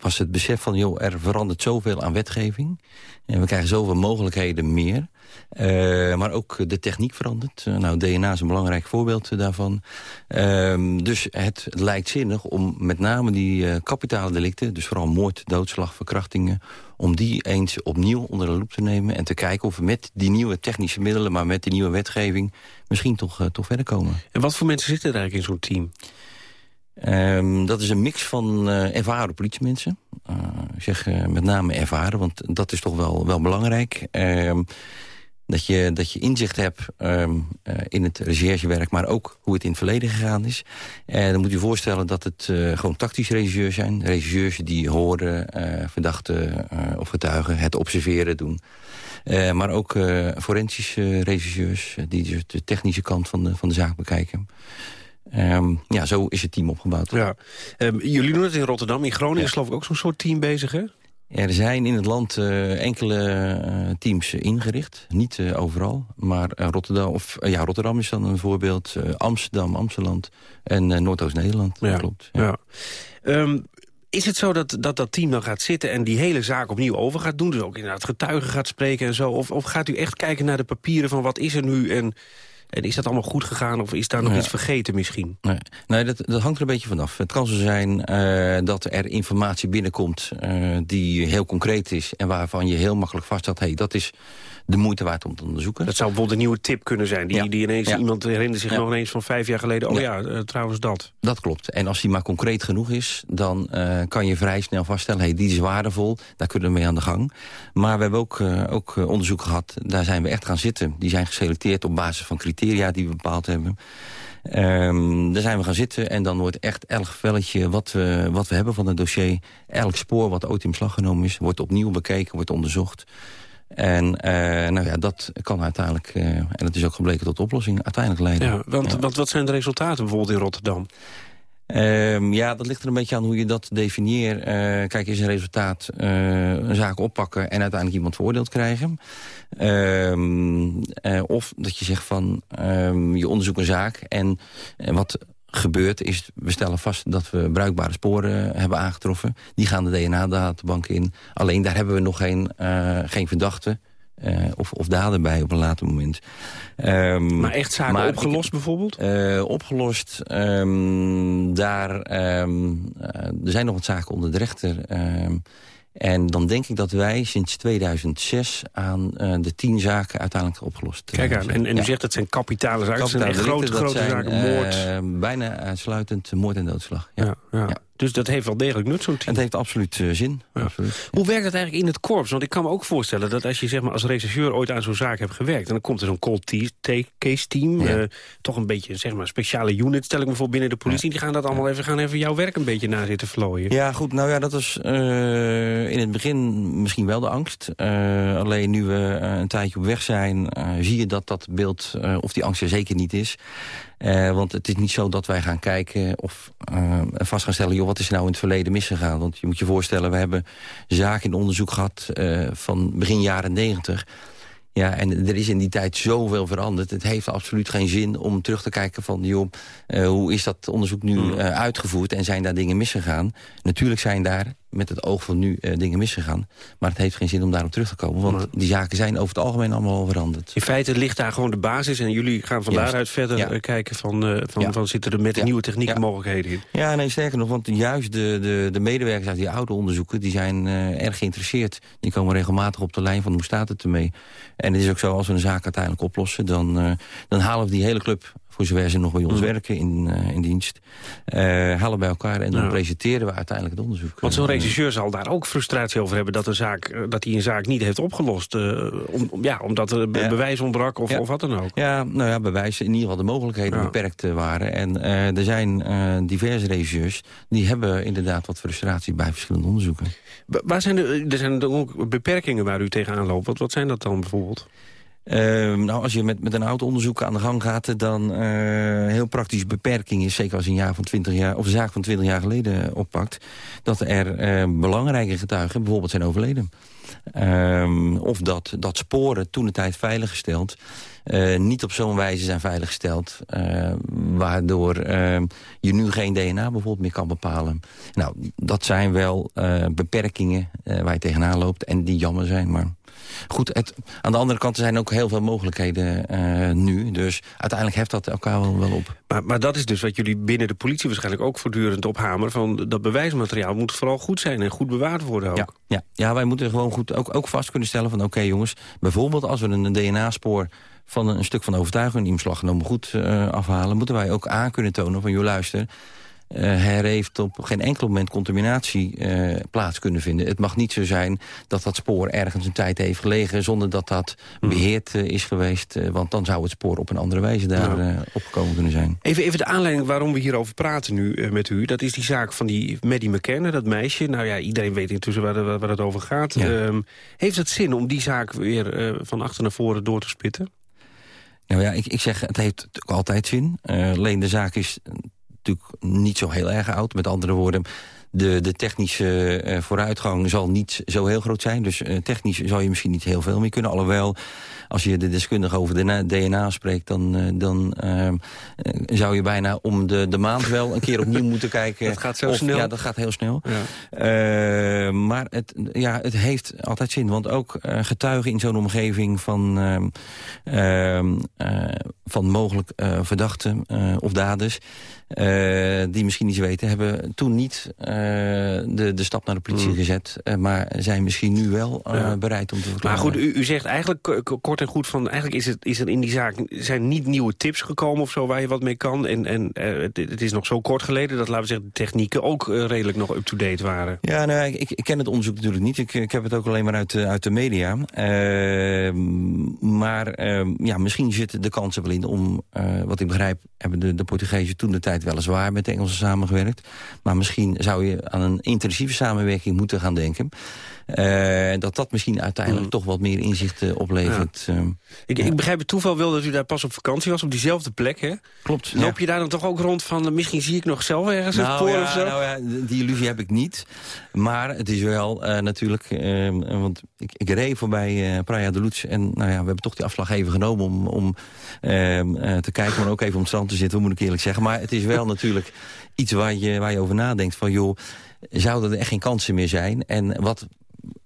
was het besef van... joh, er verandert zoveel aan wetgeving. En we krijgen zoveel mogelijkheden meer. maar ook de techniek verandert. nou, DNA is een belangrijk voorbeeld daarvan. Ehm, dus het lijkt zinnig om met name die kapitale delicten... dus vooral moord, doodslag, verkrachtingen om die eens opnieuw onder de loep te nemen... en te kijken of we met die nieuwe technische middelen... maar met die nieuwe wetgeving misschien toch, toch verder komen. En wat voor mensen zitten er eigenlijk in zo'n team? Um, dat is een mix van uh, ervaren politiemensen. Uh, zeg met name ervaren, want dat is toch wel, wel belangrijk. Um, dat je, dat je inzicht hebt uh, in het recherchewerk... maar ook hoe het in het verleden gegaan is. En dan moet je voorstellen dat het gewoon tactische regisseurs zijn. Regisseurs die horen, verdachten of getuigen, het observeren doen. maar ook forensische regisseurs die dus de technische kant van de, van de zaak bekijken. Ehm, ja, zo is het team opgebouwd. Ja. Ehm, jullie doen het in Rotterdam. In Groningen is geloof ik ook zo'n soort team bezig, hè? Er zijn in het land uh, enkele uh, teams ingericht. Niet uh, overal, maar Rotterdam, of, ja, Rotterdam is dan een voorbeeld. Amsterdam, Amsterdam en Noordoost-Nederland. Ja. Klopt. Ja. ja. Um, is het zo dat, dat dat team dan gaat zitten en die hele zaak opnieuw over gaat doen? Dus ook inderdaad getuigen gaat spreken en zo? Of, of gaat u echt kijken naar de papieren van wat is er nu en... En is dat allemaal goed gegaan of is daar nog Ja. iets vergeten misschien? Nee, nee dat, dat hangt er een beetje vanaf. Het kan zo zijn eh, dat er informatie binnenkomt eh, die heel concreet is... en waarvan je heel makkelijk vaststelt... hey, dat is de moeite waard om te onderzoeken. Dat zou bijvoorbeeld een nieuwe tip kunnen zijn. Die, Ja. die ineens, Ja. Iemand herinnert zich Ja. nog ineens van vijf jaar geleden... oh ja, eh, trouwens dat. Dat klopt. En als die maar concreet genoeg is... dan eh, kan je vrij snel vaststellen... hey, die is waardevol, daar kunnen we mee aan de gang. Maar we hebben ook, eh, ook onderzoek gehad, daar zijn we echt gaan zitten. Die zijn geselecteerd op basis van criteria die we bepaald hebben. Ehm, daar zijn we gaan zitten en dan wordt echt elk velletje wat we, wat we hebben van het dossier... elk spoor wat ooit in beslag genomen is, wordt opnieuw bekeken, wordt onderzocht... En eh, nou ja, dat kan uiteindelijk, eh, en dat is ook gebleken tot oplossing, uiteindelijk leiden. Ja, want, want wat zijn de resultaten bijvoorbeeld in Rotterdam? Ehm, ja, dat ligt er een beetje aan hoe je dat definieert. Eh, kijk, is een resultaat een zaak oppakken en uiteindelijk iemand veroordeeld krijgen? Ehm, eh, of dat je zegt van, ehm, je onderzoekt een zaak en wat gebeurt is, we stellen vast dat we bruikbare sporen hebben aangetroffen. Die gaan de DNA-databank in. Alleen daar hebben we nog geen, eh, geen verdachte. eh, of, of dader bij op een later moment. Ehm, Maar echt zaken maar opgelost ik- bijvoorbeeld? eh, opgelost. ehm, daar, ehm, eh, er zijn nog wat zaken onder de rechter. En dan denk ik dat wij sinds 2006 aan eh, de tien zaken uiteindelijk opgelost Kijk aan, en, en u Ja. zegt dat zijn kapitale zaken. Dat zijn Kapitale grote, grote zaken, moord. eh, bijna uitsluitend moord en doodslag. Ja. Ja, ja. Dus dat heeft wel degelijk nut, zo'n team. Het heeft absoluut eh, zin. Absoluut. Hoe werkt dat eigenlijk in het korps? Want ik kan me ook voorstellen dat als je zeg maar, als rechercheur ooit aan zo'n zaak hebt gewerkt... en dan komt er zo'n cold case team, Ja. eh, toch een beetje zeg maar, speciale unit, stel ik me voor binnen de politie... die gaan dat allemaal even, gaan even jouw werk een beetje na zitten vlooien. Ja, goed. Nou ja, dat was eh, in het begin misschien wel de angst. Alleen nu we een tijdje op weg zijn... zie je dat dat beeld, of die angst er zeker niet is. Eh, want het is niet zo dat wij gaan kijken of eh, vast gaan stellen... joh, wat is er nou in het verleden misgegaan? Want je moet je voorstellen, we hebben zaken in onderzoek gehad... eh, van begin jaren negentig... Ja, en er is in die tijd zoveel veranderd. Het heeft absoluut geen zin om terug te kijken van... joh, hoe is dat onderzoek nu eh, uitgevoerd en zijn daar dingen misgegaan? Natuurlijk zijn daar met het oog van nu eh, dingen misgegaan. Maar het heeft geen zin om daarop terug te komen. Want die zaken zijn over het algemeen allemaal al veranderd. In feite ligt daar gewoon de basis en jullie gaan van Juist. daaruit verder Ja. eh, kijken... van, eh, van, Ja. van zitten er met de Ja. nieuwe technieken mogelijkheden in. Ja, nee, sterker nog, want juist de, de, de medewerkers uit die oude onderzoeken... die zijn erg geïnteresseerd. Die komen regelmatig op de lijn van hoe staat het ermee. En het is ook zo, als we een zaak uiteindelijk oplossen... dan, dan halen we die hele club, voor zover ze nog bij ons Mm. werken in, eh, in dienst... eh, halen bij elkaar en dan presenteren we uiteindelijk het onderzoek. Want zo'n Eh, regisseur zal daar ook frustratie over hebben... dat, een zaak, dat hij een zaak niet heeft opgelost. om, om- ja, omdat er be- bewijs ontbrak of, of wat dan ook. Ja, nou ja, bewijs in ieder geval de mogelijkheden beperkt waren. En er zijn diverse regisseurs die hebben inderdaad wat frustratie bij verschillende onderzoeken. Wa- Waar zijn de, er zijn ook beperkingen waar u tegenaan loopt. Wat, wat zijn dat dan bijvoorbeeld? Ehm, nou, als je met, met een oud onderzoek aan de gang gaat, dan eh heel praktisch beperking is, zeker als je een jaar van 20 jaar of een zaak van 20 jaar geleden oppakt, dat er eh, belangrijke getuigen bijvoorbeeld zijn overleden. Ehm, of dat, dat sporen toen de tijd veiliggesteld eh, niet op zo'n wijze zijn veiliggesteld... eh, waardoor eh, je nu geen DNA bijvoorbeeld meer kan bepalen. Nou, dat zijn wel beperkingen waar je tegenaan loopt en die jammer zijn, maar... Goed, het, aan de andere kant er zijn ook heel veel mogelijkheden eh, nu. Dus uiteindelijk heft dat elkaar wel, wel op. Maar, maar dat is dus wat jullie binnen de politie waarschijnlijk ook voortdurend ophameren. Van dat bewijsmateriaal moet vooral goed zijn en goed bewaard worden ook. Ja, ja, ja, wij moeten gewoon goed ook, ook vast kunnen stellen van... oké jongens, bijvoorbeeld als we een DNA-spoor van een, stuk van overtuiging... in beslag genomen goed eh, afhalen... moeten wij ook aan kunnen tonen van, joh luister... eh, er heeft op geen enkel moment contaminatie eh, plaats kunnen vinden. Het mag niet zo zijn dat dat spoor ergens een tijd heeft gelegen... zonder dat dat beheerd eh, is geweest. want dan zou het spoor op een andere wijze daar opgekomen kunnen zijn. Even, even de aanleiding waarom we hierover praten nu met u. Dat is die zaak van die Maddie McKenna, dat meisje. Nou ja, iedereen weet intussen waar, waar, waar het over gaat. Ja. Ehm, heeft het zin om die zaak weer van achter naar voren door te spitten? Nou ja, ik, ik zeg, het heeft natuurlijk altijd zin. Uh, alleen de zaak is natuurlijk niet zo heel erg oud. Met andere woorden, de, de technische uh, vooruitgang zal niet zo heel groot zijn. Dus uh, technisch zou je misschien niet heel veel meer kunnen. Alhoewel, als je de deskundige over de DNA spreekt... dan, uh, dan zou je bijna om de, de maand wel een keer opnieuw moeten (laughs) kijken. Dat gaat zo of, snel. Ja, dat gaat heel snel. Ja. maar het, ja, het heeft altijd zin. Want ook getuigen in zo'n omgeving van, van mogelijk verdachten of daders... Uh, die misschien iets weten, hebben toen niet uh, de, de stap naar de politie mm. gezet. Uh, maar zijn misschien nu wel ja. bereid om te verklaren. Maar goed, u, u zegt eigenlijk kort en goed van... eigenlijk is, het, is er in die zaak zijn niet nieuwe tips gekomen of zo... waar je wat mee kan. En, en het, het, is nog zo kort geleden dat, laten we zeggen... de technieken ook redelijk nog up-to-date waren. Ja, nou, ik, ik, ken het onderzoek natuurlijk niet. Ik, ik heb het ook alleen maar uit, uit de media. maar ja, misschien zitten de kansen wel in om... wat ik begrijp, hebben de, de Portugezen toen de tijd weliswaar met de Engelsen samengewerkt. Maar misschien zou je aan een intensieve samenwerking moeten gaan denken. Uh, dat dat misschien uiteindelijk mm. toch wat meer inzicht uh, oplevert. Ja. Uh, ik, ja. ik, begrijp het toeval wel dat u daar pas op vakantie was, op diezelfde plek, hè? Klopt. Loop je daar dan toch ook rond van, misschien zie ik nog zelf ergens nou, een spoor of zo? Nou ja, die illusie heb ik niet. Maar het is wel natuurlijk, want ik, ik reed voorbij Praia de Luz en nou ja, we hebben toch die afslag even genomen om, om te kijken, maar ook even om het strand te zitten, moet ik eerlijk zeggen. Maar het is wel (laughs) natuurlijk iets waar je, waar je over nadenkt van, joh, zouden er echt geen kansen meer zijn? En wat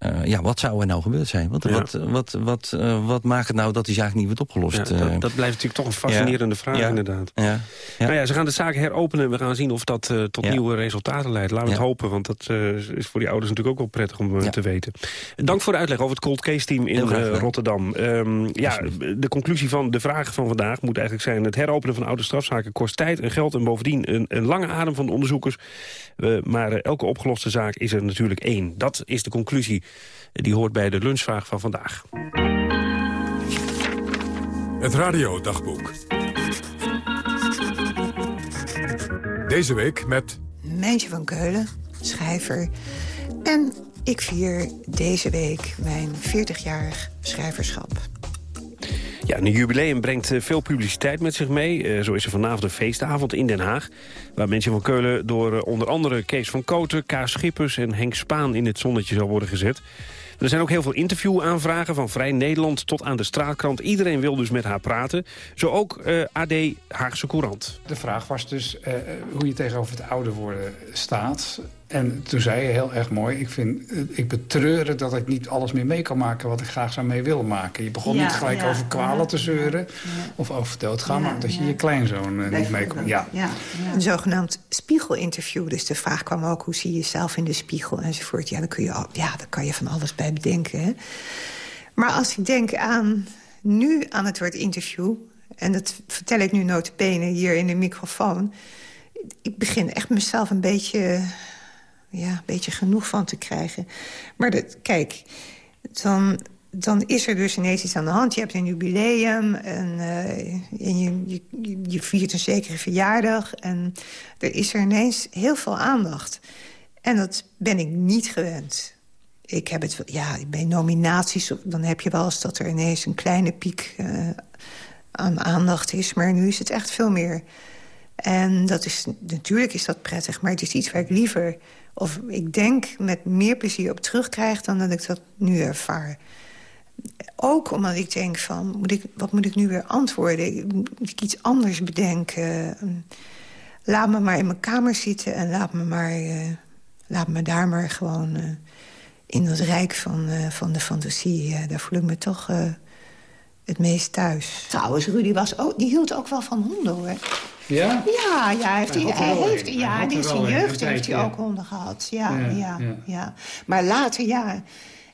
uh, ja, wat zou er nou gebeurd zijn? Wat, ja. wat, wat, wat, uh, wat maakt het nou dat die zaak niet wordt opgelost? Ja, dat, dat, blijft natuurlijk toch een fascinerende ja. vraag, inderdaad. Ja. Nou ja, ze gaan de zaak heropenen en we gaan zien of dat uh, tot nieuwe resultaten leidt. Laten we het hopen, want dat is voor die ouders natuurlijk ook wel prettig om te weten. Dank voor de uitleg over het cold case team in Rotterdam. Um, ja, de conclusie van de vraag van vandaag moet eigenlijk zijn... het heropenen van oude strafzaken kost tijd en geld... en bovendien een, een lange adem van de onderzoekers. maar elke opgeloste zaak is er natuurlijk één. Dat is de conclusie die hoort bij de lunchvraag van vandaag. Het radiodagboek. Deze week met... Mijntje van Keulen, schrijver. En ik vier deze week mijn 40-jarig schrijverschap. Ja, een jubileum brengt veel publiciteit met zich mee. Zo is er vanavond een feestavond in Den Haag. Waar mensen van Keulen door onder andere Kees van Koten, Kaas Schippers en Henk Spaan in het zonnetje zal worden gezet. Er zijn ook heel veel interviewaanvragen, van Vrij Nederland tot aan de straatkrant. Iedereen wil dus met haar praten. Zo ook AD Haagse Courant. De vraag was dus hoe je tegenover het ouder worden staat. En toen zei je heel erg mooi, ik, vind, ik betreur het dat ik niet alles meer mee kan maken wat ik graag zou mee willen maken. Je begon ja, niet gelijk ja, over kwalen ja, te zeuren of over doodgaan, maar dat je je kleinzoon uh, niet mee kon. Ja. Een zogenaamd spiegelinterview. Dus de vraag kwam ook, hoe zie je jezelf in de spiegel enzovoort. Ja, dan, kun je al, ja, daar kan je van alles bij bedenken. Hè? Maar als ik denk aan nu aan het woord interview... en dat vertel ik nu notabene hier in de microfoon... ik begin echt mezelf een beetje ja, een beetje genoeg van te krijgen. Maar dat, kijk, dan, dan is er dus ineens iets aan de hand. Je hebt een jubileum en, uh, en je, je, je, viert een zekere verjaardag. En er is er ineens heel veel aandacht. En dat ben ik niet gewend. Ik heb het, ja, bij nominaties, dan heb je wel eens dat er ineens een kleine piek uh, aan aandacht is. Maar nu is het echt veel meer. En dat is, natuurlijk is dat prettig, maar het is iets waar ik liever of ik denk met meer plezier op terugkrijg... dan dat ik dat nu ervaar. Ook omdat ik denk van, moet ik, wat moet ik nu weer antwoorden? Moet ik iets anders bedenken? Laat me maar in mijn kamer zitten en laat me, maar, uh, laat me daar maar gewoon... Uh, in dat rijk van, uh, van de fantasie, daar voel ik me toch het meest thuis. Trouwens, Rudy was ook, die hield ook wel van honden, hoor. Ja? Ja, ja, heeft hij, hij, hij heeft, ja, in zijn jeugd heeft hij ook honden gehad. Ja, ja, ja, ja, ja. Maar later, ja,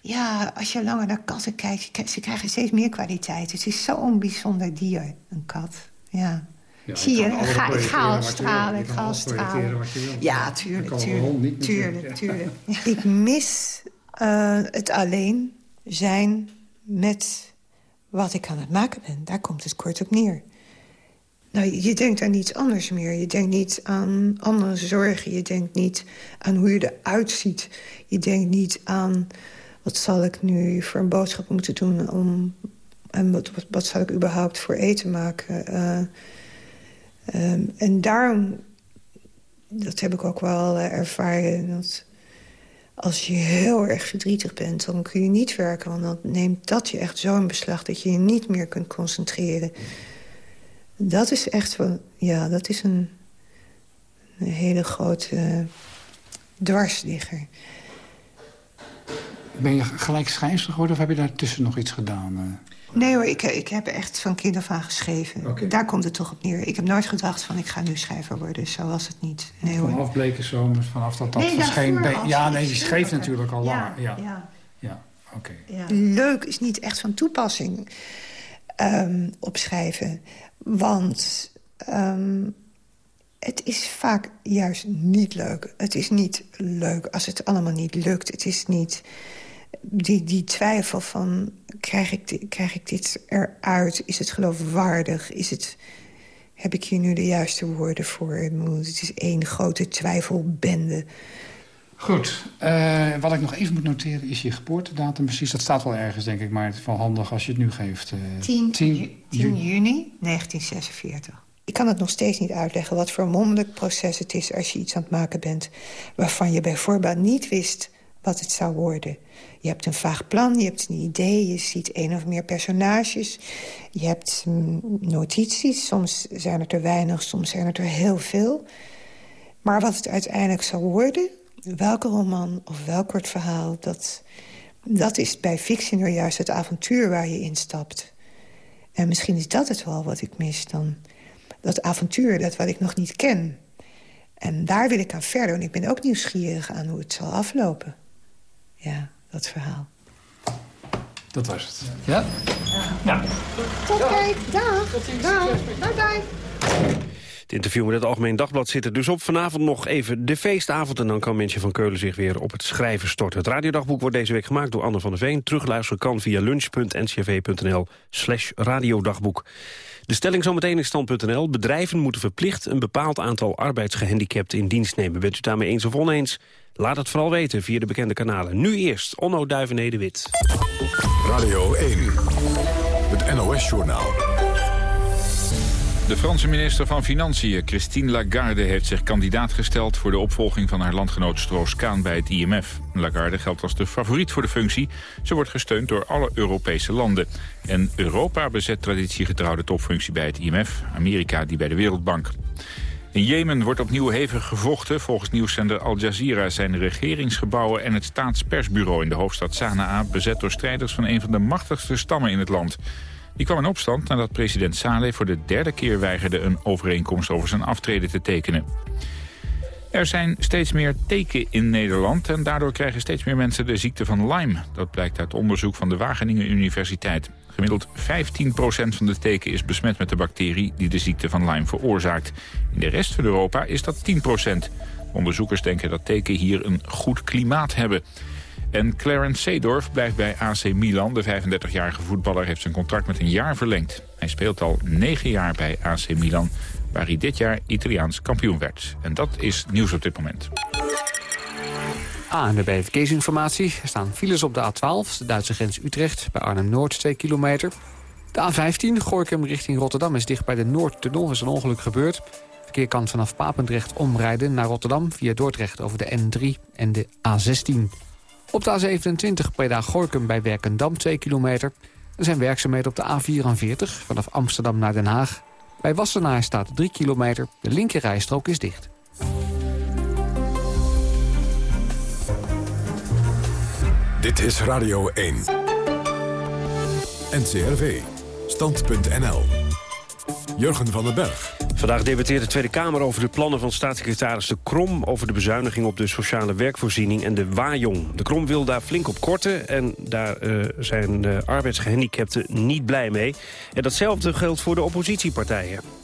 ja, als je langer naar katten kijkt... ze krijgen steeds meer kwaliteit. Het is zo'n bijzonder dier, een kat. Ja. Ja, Zie je, ik ga, ik ga al stralen, ik ga al stralen. Ja, tuurlijk, tuurlijk, tuurlijk. (laughs) Ik mis uh, het alleen zijn met wat ik aan het maken ben. Daar komt het kort op neer. Nou, je denkt aan niets anders meer. Je denkt niet aan andere zorgen. Je denkt niet aan hoe je eruit ziet. Je denkt niet aan... wat zal ik nu voor een boodschap moeten doen... om En wat, wat, zal ik überhaupt voor eten maken? Eh, ehm, en daarom, dat heb ik ook wel uh, ervaren... dat als je heel erg verdrietig bent, dan kun je niet werken. Want dan neemt dat je echt zo in beslag dat je je niet meer kunt concentreren. Dat is echt wel, ja, dat is een, een hele grote uh, dwarsligger. Ben je gelijk schrijfster geworden of heb je daartussen nog iets gedaan? Nee hoor, ik, ik heb echt van kind af aan geschreven. Daar komt het toch op neer. Ik heb nooit gedacht van ik ga nu schrijver worden. Zo was het niet. Nee, vanaf hoor. Bleken zomers, vanaf dat dat nee, verscheen... Ja, nee, die schreef natuurlijk al langer. Ja, ja. ja. oké. Leuk is niet echt van toepassing um, op schrijven. Want um, het is vaak juist niet leuk. Het is niet leuk als het allemaal niet lukt. Het is niet die, die twijfel van, krijg ik, krijg ik dit eruit? Is het geloofwaardig? Is het, heb ik hier nu de juiste woorden voor? Het is één grote twijfelbende. Goed. Uh, wat ik nog even moet noteren is je geboortedatum precies. Dat staat wel ergens, denk ik, maar het is wel handig als je het nu geeft. Uh, 10, 10, 10 juni 1946. Ik kan het nog steeds niet uitleggen wat voor een wonderlijk proces het is... als je iets aan het maken bent waarvan je bijvoorbeeld niet wist wat het zou worden. Je hebt een vaag plan, je hebt een idee, je ziet één of meer personages. Je hebt mm, notities, soms zijn het er weinig, soms zijn er heel veel. Maar wat het uiteindelijk zal worden, welke roman of welk kort verhaal... dat, dat is bij fictie nou juist het avontuur waar je instapt. En misschien is dat het wel wat ik mis dan. Dat avontuur, dat wat ik nog niet ken. En daar wil ik aan verder. En ik ben ook nieuwsgierig aan hoe het zal aflopen. Ja dat verhaal. Dat was het. Ja? Ja. Tot kijk. Dag. Dag. Bye bye. Het interview met het Algemeen Dagblad zit er dus op. Vanavond nog even de feestavond en dan kan Mensje van Keulen zich weer op het schrijven storten. Het radiodagboek wordt deze week gemaakt door Anne van der Veen. Terugluisteren kan via lunch.ncv.nl slash radiodagboek. De stelling zometeen in stand.nl. Bedrijven moeten verplicht een bepaald aantal arbeidsgehandicapten in dienst nemen. Bent u daarmee eens of oneens? Laat het vooral weten via de bekende kanalen. Nu eerst Onno Duivenede-Wit. Radio 1, het NOS-journaal. De Franse minister van Financiën, Christine Lagarde... heeft zich kandidaat gesteld voor de opvolging van haar landgenoot Stroos-Kaan bij het IMF. Lagarde geldt als de favoriet voor de functie. Ze wordt gesteund door alle Europese landen. En Europa bezet traditiegetrouw de topfunctie bij het IMF. Amerika die bij de Wereldbank. In Jemen wordt opnieuw hevig gevochten. Volgens nieuwszender Al Jazeera zijn de regeringsgebouwen en het staatspersbureau in de hoofdstad Sanaa bezet door strijders van een van de machtigste stammen in het land. Die kwam in opstand nadat president Saleh voor de derde keer weigerde een overeenkomst over zijn aftreden te tekenen. Er zijn steeds meer teken in Nederland en daardoor krijgen steeds meer mensen de ziekte van Lyme. Dat blijkt uit onderzoek van de Wageningen Universiteit. Gemiddeld 15% van de teken is besmet met de bacterie die de ziekte van Lyme veroorzaakt. In de rest van Europa is dat 10%. Onderzoekers denken dat teken hier een goed klimaat hebben. En Clarence Seedorf blijft bij AC Milan. De 35-jarige voetballer heeft zijn contract met een jaar verlengd. Hij speelt al 9 jaar bij AC Milan, waar hij dit jaar Italiaans kampioen werd. En dat is nieuws op dit moment. ANWB Verkeersinformatie. Er staan files op de A12, de Duitse grens Utrecht... bij Arnhem-Noord 2 kilometer. De A15, Gorkum richting Rotterdam, is dicht bij de Noordtunnel. is een ongeluk gebeurd. Verkeer kan vanaf Papendrecht omrijden naar Rotterdam... via Dordrecht over de N3 en de A16. Op de A27 Breda-Gorkum bij Werkendam 2 kilometer. Er zijn werkzaamheden op de A44 vanaf Amsterdam naar Den Haag. Bij Wassenaar staat 3 kilometer. De linkerrijstrook is dicht. Dit is Radio 1. NCRV. Stand.nl. Jurgen van den Berg. Vandaag debatteert de Tweede Kamer over de plannen van staatssecretaris De Krom... over de bezuiniging op de sociale werkvoorziening en de Wajong. De Krom wil daar flink op korten en daar uh, zijn de arbeidsgehandicapten niet blij mee. En datzelfde geldt voor de oppositiepartijen.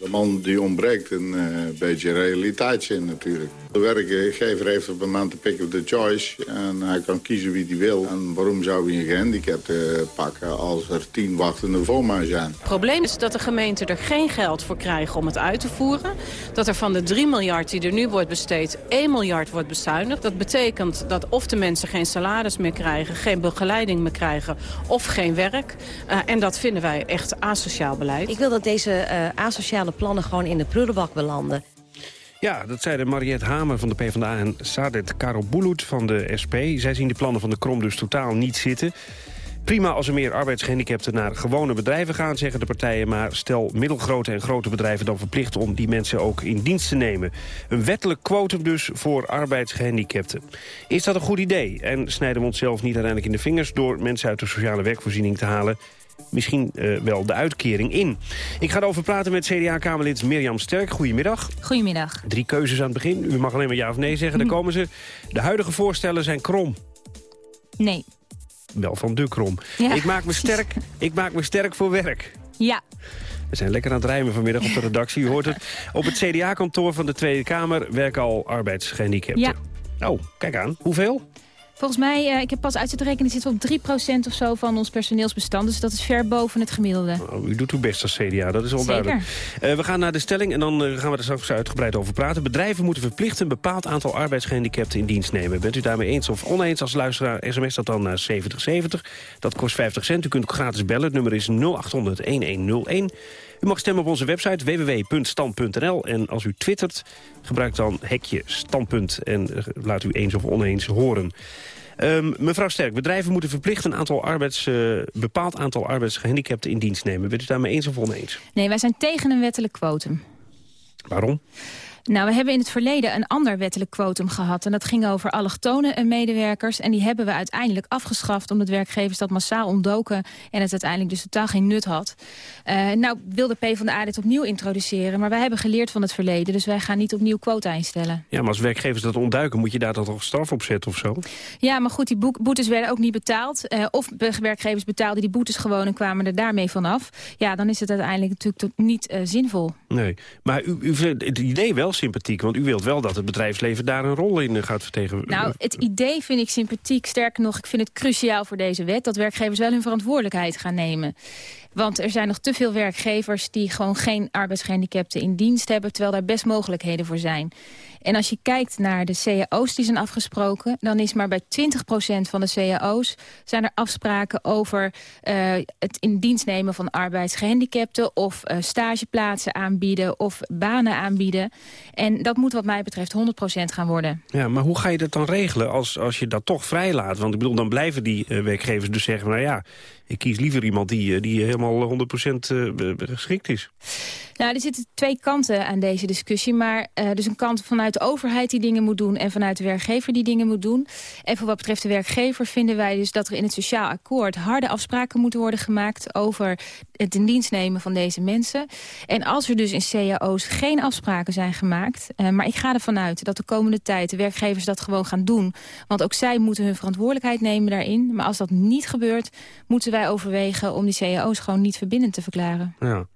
De man die ontbreekt een uh, beetje realiteitszin natuurlijk. De werkgever heeft op een moment de pick of the choice. En hij kan kiezen wie hij wil. En waarom zou hij een gehandicapte pakken als er tien wachtende voor mij zijn? Het probleem is dat de gemeente er geen geld voor krijgt om het uit te voeren. Dat er van de 3 miljard die er nu wordt besteed, 1 miljard wordt bezuinigd. Dat betekent dat of de mensen geen salaris meer krijgen, geen begeleiding meer krijgen of geen werk. Uh, en dat vinden wij echt asociaal beleid. Ik wil dat deze uh, asociale plannen gewoon in de prullenbak belanden. Ja, dat zeiden Mariette Hamer van de PvdA en Sadet Karoboulut van de SP. Zij zien de plannen van de Krom dus totaal niet zitten. Prima als er meer arbeidsgehandicapten naar gewone bedrijven gaan, zeggen de partijen. Maar stel middelgrote en grote bedrijven dan verplicht om die mensen ook in dienst te nemen. Een wettelijk quotum dus voor arbeidsgehandicapten. Is dat een goed idee? En snijden we onszelf niet uiteindelijk in de vingers door mensen uit de sociale werkvoorziening te halen? Misschien uh, wel de uitkering in. Ik ga erover praten met CDA-Kamerlid Mirjam Sterk. Goedemiddag. Goedemiddag. Drie keuzes aan het begin. U mag alleen maar ja of nee zeggen. Daar komen ze. De huidige voorstellen zijn krom. Nee. Wel van de krom. Ja. Ik, maak me sterk, ik maak me sterk voor werk. Ja. We zijn lekker aan het rijmen vanmiddag op de redactie. U hoort het. Op het CDA-kantoor van de Tweede Kamer werken al arbeidsgehandicapten. Ja. Oh, kijk aan. Hoeveel? Volgens mij, uh, ik heb pas uit te rekenen, zitten we op 3% of zo van ons personeelsbestand. Dus dat is ver boven het gemiddelde. Oh, u doet uw best als CDA, dat is wel duidelijk. Uh, we gaan naar de stelling en dan uh, gaan we er straks uitgebreid over praten. Bedrijven moeten verplicht een bepaald aantal arbeidsgehandicapten in dienst nemen. Bent u daarmee eens of oneens als luisteraar? SMS dat dan naar 7070. Dat kost 50 cent. U kunt ook gratis bellen. Het nummer is 0800-1101. U mag stemmen op onze website www.stand.nl. En als u twittert, gebruik dan hekje standpunt. En laat u eens of oneens horen. Um, mevrouw Sterk, bedrijven moeten verplicht een aantal arbeids, uh, bepaald aantal arbeidsgehandicapten in dienst nemen. Bent u daarmee eens of oneens? Nee, wij zijn tegen een wettelijk quotum. Waarom? Nou, we hebben in het verleden een ander wettelijk quotum gehad. En dat ging over allochtonen medewerkers. En die hebben we uiteindelijk afgeschaft... omdat werkgevers dat massaal ontdoken... en het uiteindelijk dus totaal geen nut had. Uh, nou, wil de PvdA dit opnieuw introduceren. Maar wij hebben geleerd van het verleden. Dus wij gaan niet opnieuw quota instellen. Ja, maar als werkgevers dat ontduiken... moet je daar dan toch straf op zetten of zo? Ja, maar goed, die boetes werden ook niet betaald. Uh, of werkgevers betaalden die boetes gewoon... en kwamen er daarmee vanaf. Ja, dan is het uiteindelijk natuurlijk niet uh, zinvol. Nee, maar u, u, het idee wel sympathiek? Want u wilt wel dat het bedrijfsleven daar een rol in gaat vertegenwoordigen. Nou, het idee vind ik sympathiek. Sterker nog, ik vind het cruciaal voor deze wet... dat werkgevers wel hun verantwoordelijkheid gaan nemen. Want er zijn nog te veel werkgevers die gewoon geen arbeidsgehandicapten in dienst hebben... terwijl daar best mogelijkheden voor zijn. En als je kijkt naar de cao's die zijn afgesproken... dan is maar bij 20% van de cao's zijn er afspraken over uh, het in dienst nemen van arbeidsgehandicapten... of uh, stageplaatsen aanbieden of banen aanbieden. En dat moet wat mij betreft 100% gaan worden. Ja, maar hoe ga je dat dan regelen als, als je dat toch vrijlaat? Want ik bedoel, dan blijven die uh, werkgevers dus zeggen... nou ja, ik kies liever iemand die, die helemaal 100% geschikt is. Nou, er zitten twee kanten aan deze discussie. Maar uh, dus een kant vanuit de overheid die dingen moet doen... en vanuit de werkgever die dingen moet doen. En voor wat betreft de werkgever vinden wij dus dat er in het sociaal akkoord... harde afspraken moeten worden gemaakt over het in dienst nemen van deze mensen. En als er dus in cao's geen afspraken zijn gemaakt... Maar ik ga ervan uit dat de komende tijd de werkgevers dat gewoon gaan doen. Want ook zij moeten hun verantwoordelijkheid nemen daarin. Maar als dat niet gebeurt, moeten wij overwegen... om die cao's gewoon niet verbindend te verklaren. Ja.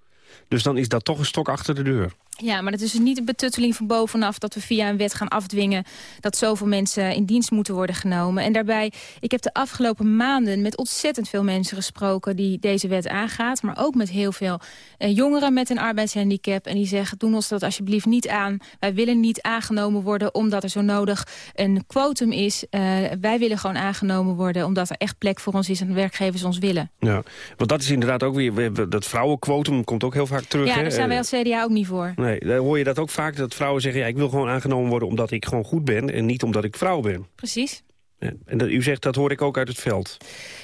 Dus dan is dat toch een stok achter de deur. Ja, maar het is dus niet een betutteling van bovenaf... dat we via een wet gaan afdwingen dat zoveel mensen in dienst moeten worden genomen. En daarbij, ik heb de afgelopen maanden met ontzettend veel mensen gesproken... die deze wet aangaat, maar ook met heel veel eh, jongeren met een arbeidshandicap. En die zeggen, doen ons dat alsjeblieft niet aan. Wij willen niet aangenomen worden omdat er zo nodig een quotum is. Uh, wij willen gewoon aangenomen worden omdat er echt plek voor ons is... en werkgevers ons willen. Ja, want dat is inderdaad ook weer... dat vrouwenquotum komt ook heel vaak terug. Ja, daar hè? zijn wij als CDA ook niet voor. Nee, dan hoor je dat ook vaak, dat vrouwen zeggen... ja, ik wil gewoon aangenomen worden omdat ik gewoon goed ben... en niet omdat ik vrouw ben. Precies. Ja, en dat, u zegt, dat hoor ik ook uit het veld.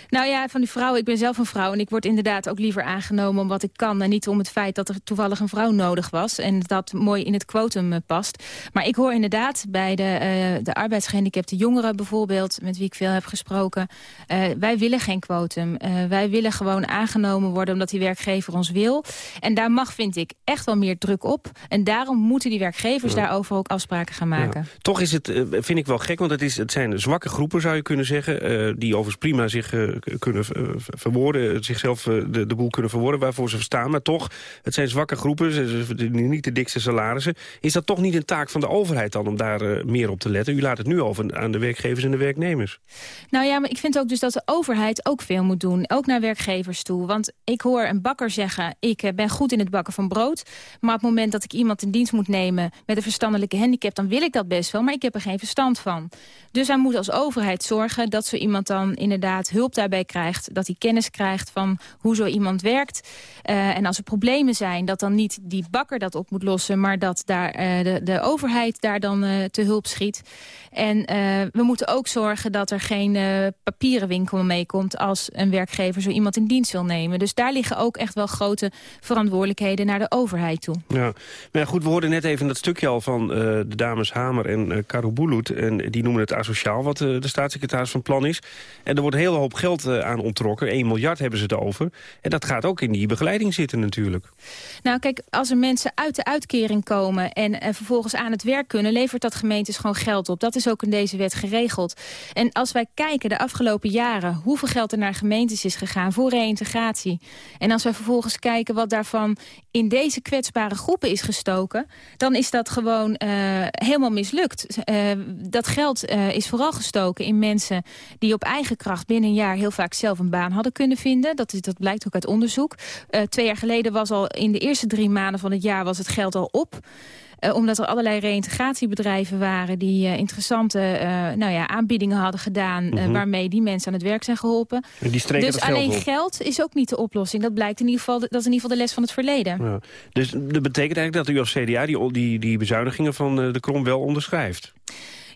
Nou ja, van die vrouwen, ik ben zelf een vrouw... en ik word inderdaad ook liever aangenomen om wat ik kan... en niet om het feit dat er toevallig een vrouw nodig was... en dat mooi in het quotum eh, past. Maar ik hoor inderdaad bij de, uh, de arbeidsgehandicapte jongeren bijvoorbeeld... met wie ik veel heb gesproken... Uh, wij willen geen quotum. Uh, wij willen gewoon aangenomen worden omdat die werkgever ons wil. En daar mag, vind ik, echt wel meer druk op. En daarom moeten die werkgevers ja. daarover ook afspraken gaan maken. Ja. Toch is het, vind ik wel gek, want het, is, het zijn zwakke groepen, zou je kunnen zeggen... die overigens prima zich kunnen verwoorden, zichzelf de, de boel kunnen verwoorden waarvoor ze verstaan. Maar toch, het zijn zwakke groepen, ze verdienen niet de dikste salarissen. Is dat toch niet een taak van de overheid dan om daar meer op te letten? U laat het nu over aan de werkgevers en de werknemers. Nou ja, maar ik vind ook dus dat de overheid ook veel moet doen. Ook naar werkgevers toe. Want ik hoor een bakker zeggen, ik ben goed in het bakken van brood. Maar op het moment dat ik iemand in dienst moet nemen met een verstandelijke handicap... dan wil ik dat best wel, maar ik heb er geen verstand van. Dus hij moet als overheid zorgen dat zo iemand dan inderdaad hulp daarbij krijgt. Dat hij kennis krijgt van hoe zo iemand werkt. Uh, en als er problemen zijn, dat dan niet die bakker dat op moet lossen... maar dat daar, uh, de, de overheid daar dan uh, te hulp schiet. En we moeten ook zorgen dat er geen papieren winkel meekomt... als een werkgever zo iemand in dienst wil nemen. Dus daar liggen ook echt wel grote verantwoordelijkheden naar de overheid toe. Ja, maar goed, we hoorden net even dat stukje al van de dames Hamer en uh. En die noemen het asociaal, wat de staatssecretaris van plan is. En er wordt een hele hoop geld aan ontrokken. 1 miljard hebben ze het over. En dat gaat ook in die begeleiding zitten natuurlijk. Nou kijk, als er mensen uit de uitkering komen... en, en vervolgens aan het werk kunnen... levert dat gemeentes gewoon geld op. Dat is ook in deze wet geregeld. En als wij kijken de afgelopen jaren... hoeveel geld er naar gemeentes is gegaan voor reïntegratie... en als wij vervolgens kijken wat daarvan in deze kwetsbare groepen is gestoken... dan is dat gewoon uh, helemaal mislukt. Dat geld is vooral gestoken in mensen die op eigen kracht binnen een jaar... heel vaak zelf een baan hadden kunnen vinden. Dat, is, dat blijkt ook uit onderzoek. twee jaar geleden was al in de eerste drie maanden van het jaar was het geld al op. Uh, omdat er allerlei reïntegratiebedrijven waren... die uh, interessante uh, nou ja, aanbiedingen hadden gedaan... Mm -hmm. waarmee die mensen aan het werk zijn geholpen. dus alleen geld, geld is ook niet de oplossing. Dat blijkt in ieder geval, dat is in ieder geval de les van het verleden. Ja. Dus dat betekent eigenlijk dat u als CDA die, die, die bezuinigingen van de Krom wel onderschrijft?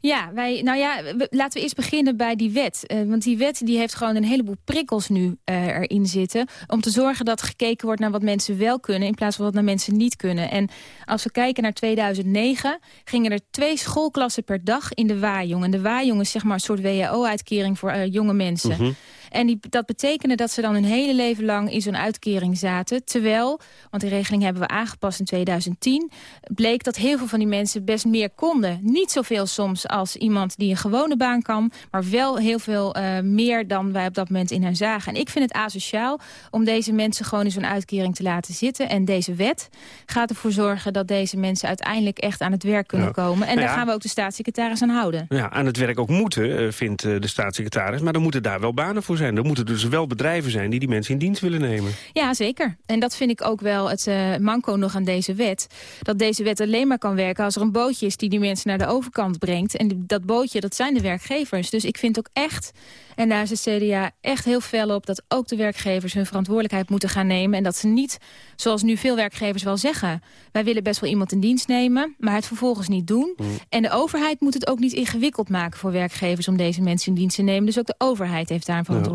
Ja, wij, nou ja, laten we eerst beginnen bij die wet. Uh, want die wet die heeft gewoon een heleboel prikkels nu uh, erin zitten... om te zorgen dat gekeken wordt naar wat mensen wel kunnen... in plaats van wat naar mensen niet kunnen. En als we kijken naar 2009... gingen er twee schoolklassen per dag in de Waaijong. En de Waaijong is zeg maar een soort WHO-uitkering voor uh, jonge mensen... -hmm. En die, dat betekende dat ze dan hun hele leven lang in zo'n uitkering zaten. Terwijl, want die regeling hebben we aangepast in 2010... bleek dat heel veel van die mensen best meer konden. Niet zoveel soms als iemand die een gewone baan kan... maar wel heel veel uh, meer dan wij op dat moment in hen zagen. En ik vind het asociaal om deze mensen gewoon in zo'n uitkering te laten zitten. En deze wet gaat ervoor zorgen dat deze mensen uiteindelijk echt aan het werk kunnen ja. komen. En nou daar gaan we ook de staatssecretaris aan houden. Ja, aan het werk ook moeten, vindt de staatssecretaris. Maar dan moeten daar wel banen voor zijn zijn. Er moeten dus wel bedrijven zijn die die mensen in dienst willen nemen. Ja, zeker. En dat vind ik ook wel het uh, manco nog aan deze wet. Dat deze wet alleen maar kan werken als er een bootje is... die die mensen naar de overkant brengt. En dat bootje, dat zijn de werkgevers. Dus ik vind ook echt en daar is het CDA echt heel fel op dat ook de werkgevers hun verantwoordelijkheid moeten gaan nemen. En dat ze niet, zoals nu veel werkgevers wel zeggen... wij willen best wel iemand in dienst nemen, maar het vervolgens niet doen. Mm. En de overheid moet het ook niet ingewikkeld maken voor werkgevers... om deze mensen in dienst te nemen. Dus ook de overheid heeft daar een verantwoordelijkheid.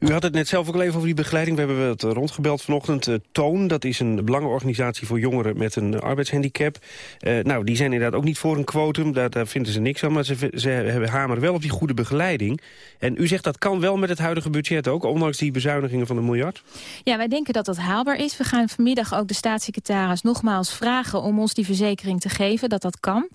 U had het net zelf ook al even over die begeleiding. We hebben het rondgebeld vanochtend. Uh, Toon, dat is een belangenorganisatie voor jongeren met een arbeidshandicap. Uh, nou, die zijn inderdaad ook niet voor een quotum. Daar, daar vinden ze niks aan, maar ze, ze hebben hamer wel op die goede begeleiding. En u zegt dat kan wel met het huidige budget ook, ondanks die bezuinigingen van een miljard? Ja, wij denken dat dat haalbaar is. We gaan vanmiddag ook de staatssecretaris nogmaals vragen om ons die verzekering te geven, dat dat kan.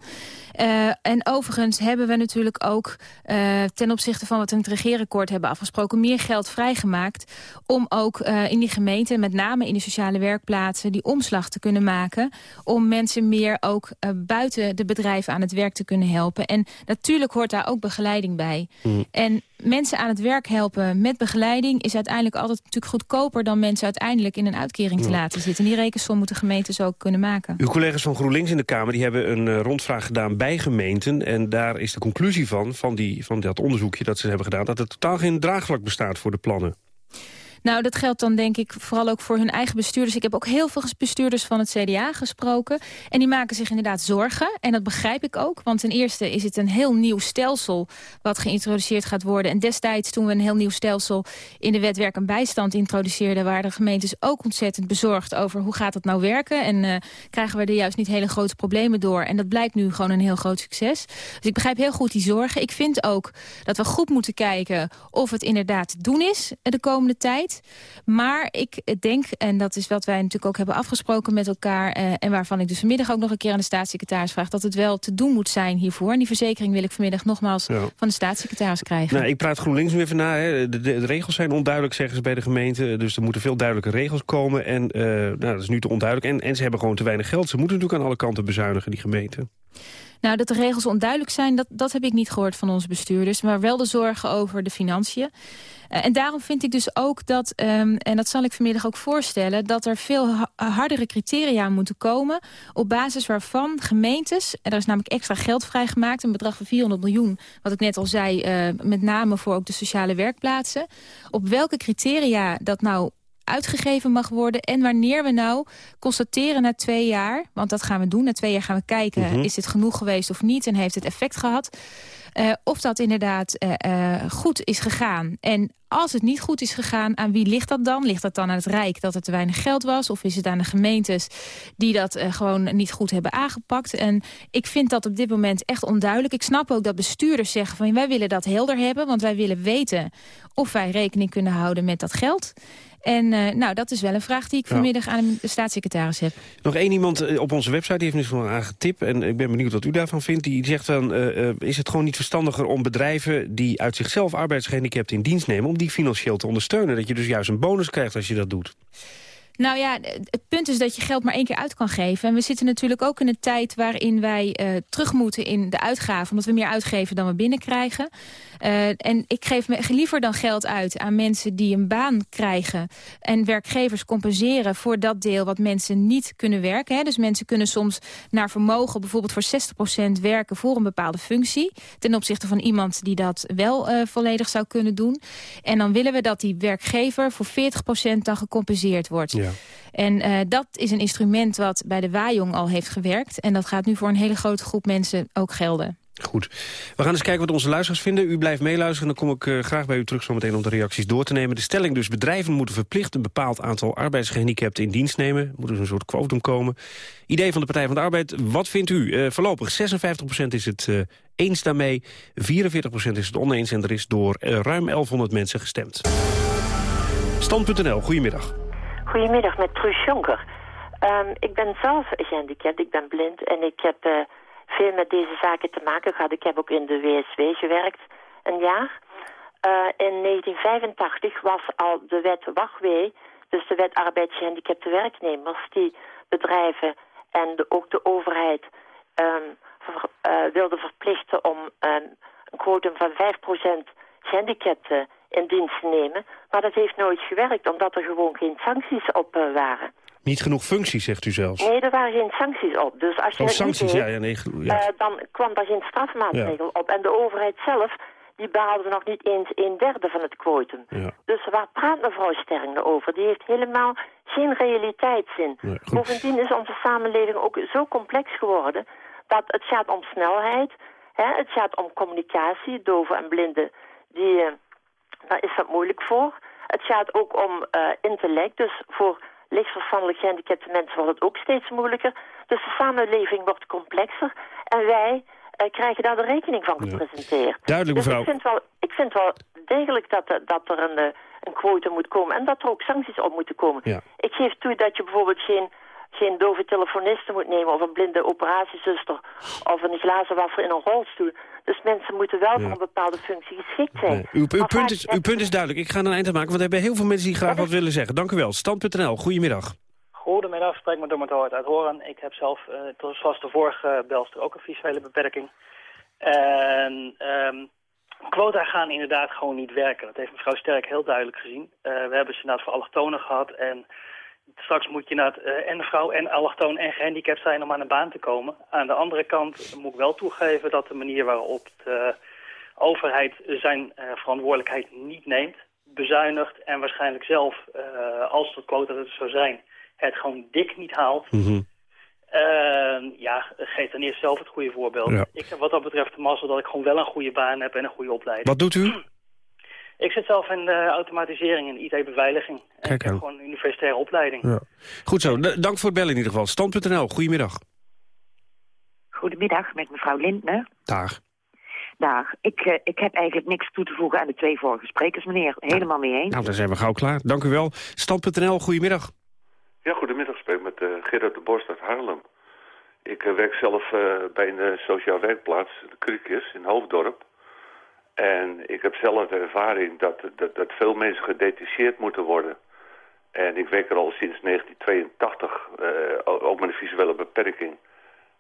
Uh, en overigens hebben we natuurlijk ook uh, ten opzichte van wat we in het regeerakkoord hebben afgesproken... meer geld vrijgemaakt om ook uh, in die gemeenten, met name in de sociale werkplaatsen... die omslag te kunnen maken om mensen meer ook buiten de bedrijven aan het werk te kunnen helpen. En natuurlijk hoort daar ook begeleiding bij. Mm. En mensen aan het werk helpen met begeleiding... is uiteindelijk altijd natuurlijk goedkoper dan mensen uiteindelijk in een uitkering te ja. laten zitten. En die rekensom moeten gemeentes ook kunnen maken. Uw collega's van GroenLinks in de Kamer die hebben een uh, rondvraag gedaan bij gemeenten. En daar is de conclusie van, van, die, van dat onderzoekje dat ze hebben gedaan... dat er totaal geen draagvlak bestaat voor de plannen. Nou, dat geldt dan denk ik vooral ook voor hun eigen bestuurders. Ik heb ook heel veel bestuurders van het CDA gesproken. En die maken zich inderdaad zorgen. En dat begrijp ik ook. Want ten eerste is het een heel nieuw stelsel wat geïntroduceerd gaat worden. En destijds toen we een heel nieuw stelsel in de wet werk en bijstand introduceerden... waren de gemeentes ook ontzettend bezorgd over hoe gaat dat nou werken. En uh, krijgen we er juist niet hele grote problemen door. En dat blijkt nu gewoon een heel groot succes. Dus ik begrijp heel goed die zorgen. Ik vind ook dat we goed moeten kijken of het inderdaad te doen is de komende tijd. Niet. Maar ik denk, en dat is wat wij natuurlijk ook hebben afgesproken met elkaar... Eh, en waarvan ik dus vanmiddag ook nog een keer aan de staatssecretaris vraag... dat het wel te doen moet zijn hiervoor. En die verzekering wil ik vanmiddag nogmaals van de staatssecretaris krijgen. Nou, ik praat GroenLinks nu even na. Hè. De, de, regels zijn onduidelijk, zeggen ze bij de gemeente. Dus er moeten veel duidelijke regels komen. En uh, nou, dat is nu te onduidelijk. En, en ze hebben gewoon te weinig geld. Ze moeten natuurlijk aan alle kanten bezuinigen, die gemeente. Nou, dat de regels onduidelijk zijn, dat, dat heb ik niet gehoord van onze bestuurders. Maar wel de zorgen over de financiën. Uh, en daarom vind ik dus ook dat, um, en dat zal ik vanmiddag ook voorstellen... dat er veel hardere criteria moeten komen... op basis waarvan gemeentes, en er is namelijk extra geld vrijgemaakt... een bedrag van 400 miljoen, wat ik net al zei... Uh, met name voor ook de sociale werkplaatsen... op welke criteria dat nou uitgegeven mag worden... en wanneer we nou constateren na twee jaar... want dat gaan we doen, na twee jaar gaan we kijken... Mm -hmm. is dit genoeg geweest of niet en heeft het effect gehad... Uh, of dat inderdaad uh, uh, goed is gegaan. En als het niet goed is gegaan, aan wie ligt dat dan? Ligt dat dan aan het Rijk dat er te weinig geld was? Of is het aan de gemeentes die dat gewoon niet goed hebben aangepakt? En ik vind dat op dit moment echt onduidelijk. Ik snap ook dat bestuurders zeggen van wij willen dat helder hebben... want wij willen weten of wij rekening kunnen houden met dat geld... En uh, nou, dat is wel een vraag die ik vanmiddag aan de staatssecretaris heb. Nog één iemand op onze website, die heeft nu zo'n aangetip... en ik ben benieuwd wat u daarvan vindt. Die zegt dan, uh, uh, is het gewoon niet verstandiger om bedrijven... die uit zichzelf arbeidsgehandicapten in dienst nemen... om die financieel te ondersteunen? Dat je dus juist een bonus krijgt als je dat doet. Nou ja, het punt is dat je geld maar één keer uit kan geven. En we zitten natuurlijk ook in een tijd waarin wij uh, terug moeten in de uitgaven... omdat we meer uitgeven dan we binnenkrijgen. Uh, en ik geef me liever dan geld uit aan mensen die een baan krijgen... en werkgevers compenseren voor dat deel wat mensen niet kunnen werken. Hè. Dus mensen kunnen soms naar vermogen bijvoorbeeld voor 60% werken... voor een bepaalde functie, ten opzichte van iemand die dat wel uh, volledig zou kunnen doen. En dan willen we dat die werkgever voor 40% dan gecompenseerd wordt. Ja. En uh, dat is een instrument wat bij de Wajong al heeft gewerkt. En dat gaat nu voor een hele grote groep mensen ook gelden. Goed. We gaan eens kijken wat onze luisteraars vinden. U blijft meeluisteren dan kom ik uh, graag bij u terug zometeen om de reacties door te nemen. De stelling dus, bedrijven moeten verplicht een bepaald aantal arbeidsgehandicapten in dienst nemen. Moet dus een soort quotum komen. Idee van de Partij van de Arbeid, wat vindt u? Uh, voorlopig 56% is het uh, eens daarmee, 44% is het oneens en er is door ruim 1100 mensen gestemd. Stand.nl, goedemiddag. Goedemiddag, met Truus Jonker. Um, ik ben zelf gehandicapt, ik ben blind en ik heb uh, veel met deze zaken te maken gehad. Ik heb ook in de WSW gewerkt, een jaar. Uh, in 1985 was al de wet WAGW, dus de wet arbeidsgehandicapte werknemers... die bedrijven en de, ook de overheid ver, uh, wilden verplichten om um, een quotum van 5% gehandicapten in dienst nemen. Maar dat heeft nooit gewerkt, omdat er gewoon geen sancties op uh, waren. Niet genoeg functies, zegt u zelfs? Nee, er waren geen sancties op. Dus als je oh, sancties, deed, ja, ja, nee, ja. Uh, dan kwam daar geen strafmaatregel ja. op. En de overheid zelf, die behaalde nog niet eens een derde van het quotum. Ja. Dus waar praat mevrouw Sterring over? Die heeft helemaal geen realiteitszin. Nee, Bovendien is onze samenleving ook zo complex geworden... dat het gaat om snelheid, hè, het gaat om communicatie, doven en blinden... die... Uh, daar is dat moeilijk voor. Het gaat ook om uh, intellect, dus voor lichtverstandelijk gehandicapte mensen wordt het ook steeds moeilijker. Dus de samenleving wordt complexer en wij uh, krijgen daar de rekening van gepresenteerd. Ja. Duidelijk, mevrouw. Dus ik vind wel, ik vind wel degelijk dat, dat er een, een quote moet komen en dat er ook sancties op moeten komen. Ja. Ik geef toe dat je bijvoorbeeld geen geen dove telefoniste moet nemen... of een blinde operatiezuster of een glazenwasser in een rolstoel. Dus mensen moeten wel ja. voor een bepaalde functie geschikt zijn. Nee. Uw, uw, punt is, uw punt is duidelijk. Ik ga er een eind aan maken, want er hebben heel veel mensen die graag wat willen zeggen. Dank u wel. Stand.nl, goedemiddag. Goedemiddag, spreek met Dommetoort uit Horen. Ik heb zelf, uh, zoals de vorige belster, ook een visuele beperking. En um, quota gaan inderdaad gewoon niet werken. Dat heeft mevrouw Sterk heel duidelijk gezien. Uh, we hebben ze inderdaad voor allochtonen gehad en... Straks moet je naar uh, en vrouw en allochtoon en gehandicapt zijn om aan een baan te komen. Aan de andere kant moet ik wel toegeven dat de manier waarop de overheid zijn uh, verantwoordelijkheid niet neemt, bezuinigt en waarschijnlijk zelf, uh, als het quota het zou zijn, het gewoon dik niet haalt. Mm -hmm. ja, geef dan eerst zelf het goede voorbeeld. Ja. Ik heb wat dat betreft de mazzel dat ik gewoon wel een goede baan heb en een goede opleiding. Wat doet u? Ik zit zelf in de automatisering en IT-beveiliging. En ik heb gewoon een universitaire opleiding. Ja. Goed zo. Dank voor het bellen in ieder geval. Stand.nl, goedemiddag. Goedemiddag, met mevrouw Lindner. Dag. Dag. Ik, eh, ik heb eigenlijk niks toe te voegen aan de twee vorige sprekers, meneer. Helemaal mee eens. Nou, dan zijn we gauw klaar. Dank u wel. Stand.nl, goedemiddag. Ja, goedemiddag. Ik spreek met uh, Gerard de Borst uit Haarlem. Ik uh, werk zelf uh, bij een sociaal werkplaats, de Krukjes, in Hoofddorp. En ik heb zelf de ervaring dat, dat, dat veel mensen gedetacheerd moeten worden. En ik werk er al sinds 1982, ook met een visuele beperking.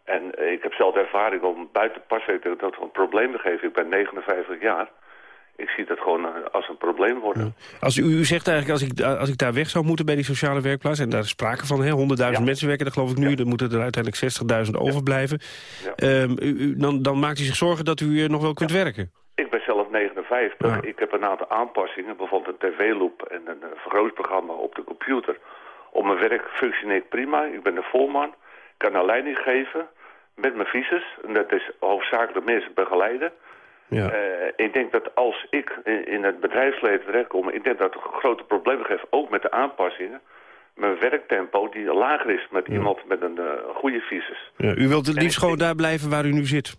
En ik heb zelf de ervaring om buiten paswerk dat een probleem te geven. Ik ben 59 jaar ik zie dat gewoon als een probleem worden. Als u, u zegt eigenlijk, als ik, als ik daar weg zou moeten bij die sociale werkplaats... en daar is sprake van, 100.000 mensen werken daar geloof ik nu... Ja. dan moeten er uiteindelijk 60.000 overblijven. Um, u, dan, dan maakt u zich zorgen dat u nog wel kunt werken? Ik ben zelf 59. Ik heb een aantal aanpassingen, bijvoorbeeld een tv-loop... en een vergrootprogramma op de computer. Op mijn werk functioneert prima. Ik ben de volman. Ik kan een leiding geven met mijn visus. En dat is hoofdzakelijk mensen begeleiden... Ja. Uh, ik denk dat als ik in het bedrijfsleven terechtkom... ik denk dat het grote problemen geeft, ook met de aanpassingen... mijn werktempo die lager is met ja. iemand met een uh, goede visus. Ja, u wilt het liefst gewoon daar blijven waar u nu zit?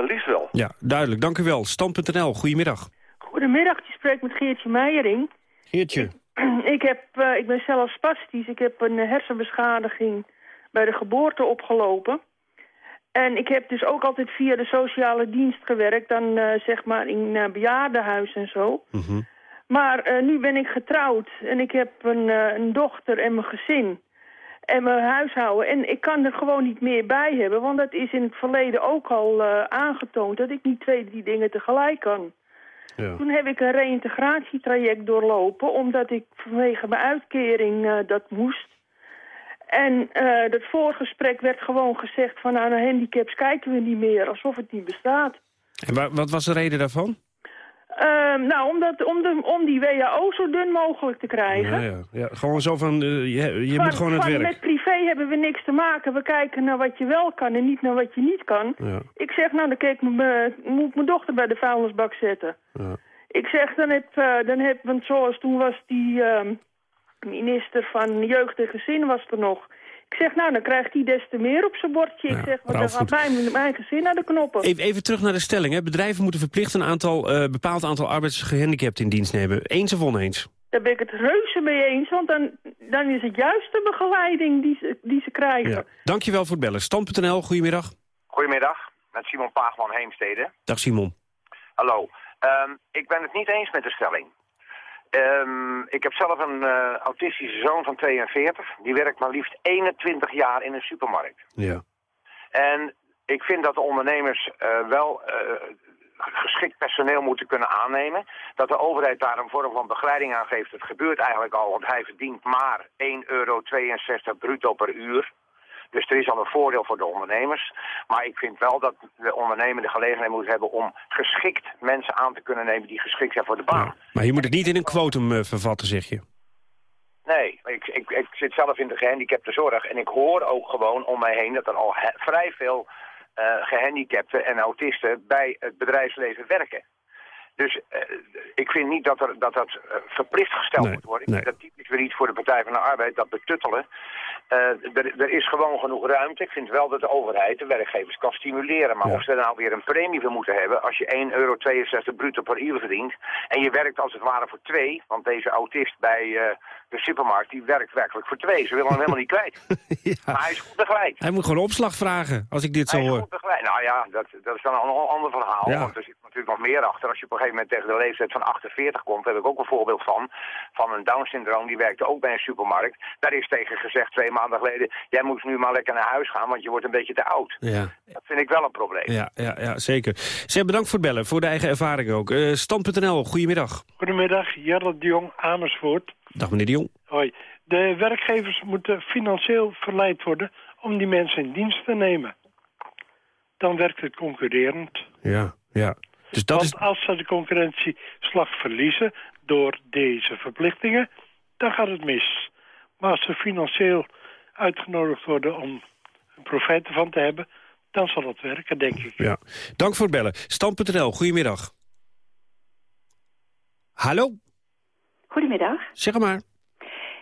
Het liefst wel. Ja, duidelijk. Dank u wel. Stand.nl, goedemiddag. Goedemiddag, je spreekt met Geertje Meijering. Geertje. (clears throat) Ik, heb, uh, ik ben zelf spastisch. Ik heb een hersenbeschadiging bij de geboorte opgelopen. En ik heb dus ook altijd via de sociale dienst gewerkt, dan uh, zeg maar in uh, bejaardenhuis en zo. Mm -hmm. Maar uh, nu ben ik getrouwd en ik heb een, een, dochter en mijn gezin en mijn huishouden. En ik kan er gewoon niet meer bij hebben, want dat is in het verleden ook al aangetoond dat ik niet twee, drie dingen tegelijk kan. Ja. Toen heb ik een reïntegratietraject doorlopen, omdat ik vanwege mijn uitkering dat moest. En uh, dat voorgesprek werd gewoon gezegd van nou, naar handicaps kijken we niet meer, alsof het niet bestaat. En wa wat was de reden daarvan? Uh, nou, omdat, om, de, om die WHO zo dun mogelijk te krijgen. Ja, ja. ja gewoon zo van, uh, je, je van, moet gewoon het werk. Met privé hebben we niks te maken. We kijken naar wat je wel kan en niet naar wat je niet kan. Ja. Ik zeg, nou, dan kijk, moet ik mijn dochter bij de vuilnisbak zetten. Ja. Ik zeg, dan heb, uh, dan heb, want zoals toen was die... Uh, minister van Jeugd en Gezin was er nog. Ik zeg, nou, dan krijgt hij des te meer op zijn bordje. Ja, ik zeg, want Ralf, dan gaat mijn, mijn gezin naar de knoppen. Even, even terug naar de stelling. Hè. Bedrijven moeten verplicht een aantal, uh, bepaald aantal arbeidsgehandicapten in dienst nemen. Eens of oneens? Daar ben ik het reuze mee eens, want dan, dan is het juist de begeleiding die ze, die ze krijgen. Ja. Dankjewel voor het bellen. Stand.nl, goedemiddag. Goedemiddag, met Simon Paagman Heemstede. Dag Simon. Hallo. Um, ik ben het niet eens met de stelling. Um, ik heb zelf een uh, autistische zoon van 42. Die werkt maar liefst 21 jaar in een supermarkt. Ja. En ik vind dat de ondernemers uh, wel uh, geschikt personeel moeten kunnen aannemen. Dat de overheid daar een vorm van begeleiding aan geeft. Het gebeurt eigenlijk al, want hij verdient maar 1,62 euro bruto per uur. Dus er is al een voordeel voor de ondernemers. Maar ik vind wel dat de ondernemer de gelegenheid moet hebben om geschikt mensen aan te kunnen nemen die geschikt zijn voor de baan. Maar je moet het niet in een quotum uh, vervatten, zeg je? Nee, ik, ik, ik zit zelf in de gehandicapte zorg en ik hoor ook gewoon om mij heen dat er al vrij veel uh, gehandicapten en autisten bij het bedrijfsleven werken. Dus uh, ik vind niet dat er, dat, dat uh, verplicht gesteld nee, moet worden. Ik nee. vind dat typisch weer iets voor de Partij van de Arbeid, dat betuttelen. Uh, er, is gewoon genoeg ruimte. Ik vind wel dat de overheid de werkgevers kan stimuleren. Maar Ja. of ze er nou weer een premie voor moeten hebben... als je 1,62 euro bruto per uur verdient... en je werkt als het ware voor twee... want deze autist bij de supermarkt, die werkt werkelijk voor twee. Ze willen hem helemaal niet kwijt. (laughs) Maar hij is goed begeleid. Hij moet gewoon opslag vragen, als ik dit zo Hij is hoor. Nou ja, dat, dat is dan een ander verhaal. Ja. Want er zit natuurlijk nog meer achter. Als je op een gegeven moment tegen de leeftijd van 48 komt... daar heb ik ook een voorbeeld van. Van een Down-syndroom, die werkte ook bij een supermarkt. Daar is tegen gezegd twee maanden geleden... jij moet nu maar lekker naar huis gaan, want je wordt een beetje te oud. Ja, Dat vind ik wel een probleem. ja, ja, ja zeker. Zeg, bedankt voor het bellen, voor de eigen ervaring ook. Eh Stand.nl, goedemiddag. Goedemiddag, Gerrit de Jong, Amersfoort. Dag meneer de Jong. Hoi. De werkgevers moeten financieel verleid worden om die mensen in dienst te nemen. Dan werkt het concurrerend. Ja, ja. Dus dat Want is... als ze de concurrentieslag verliezen door deze verplichtingen, dan gaat het mis. Maar als ze financieel uitgenodigd worden om profijt ervan te hebben, dan zal dat werken, denk ik. Ja. Dank voor het bellen. Stand.nl, goedemiddag. Hallo, Goedemiddag. zeg maar.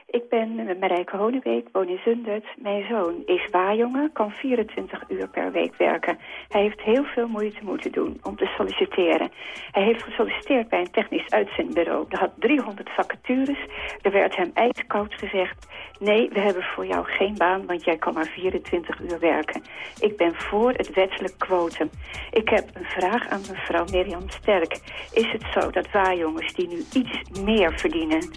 Ik ben Marijke Honeweek, woon in Zundert. Mijn zoon is waarjongen, kan 24 uur per week werken. Hij heeft heel veel moeite moeten doen om te solliciteren. Hij heeft gesolliciteerd bij een technisch uitzendbureau. Er had 300 vacatures. Er werd hem ijskoud gezegd... nee, we hebben voor jou geen baan, want jij kan maar 24 uur werken. Ik ben voor het wettelijk quotum. Ik heb een vraag aan mevrouw Mirjam Sterk. Is het zo dat waarjongens die nu iets meer verdienen...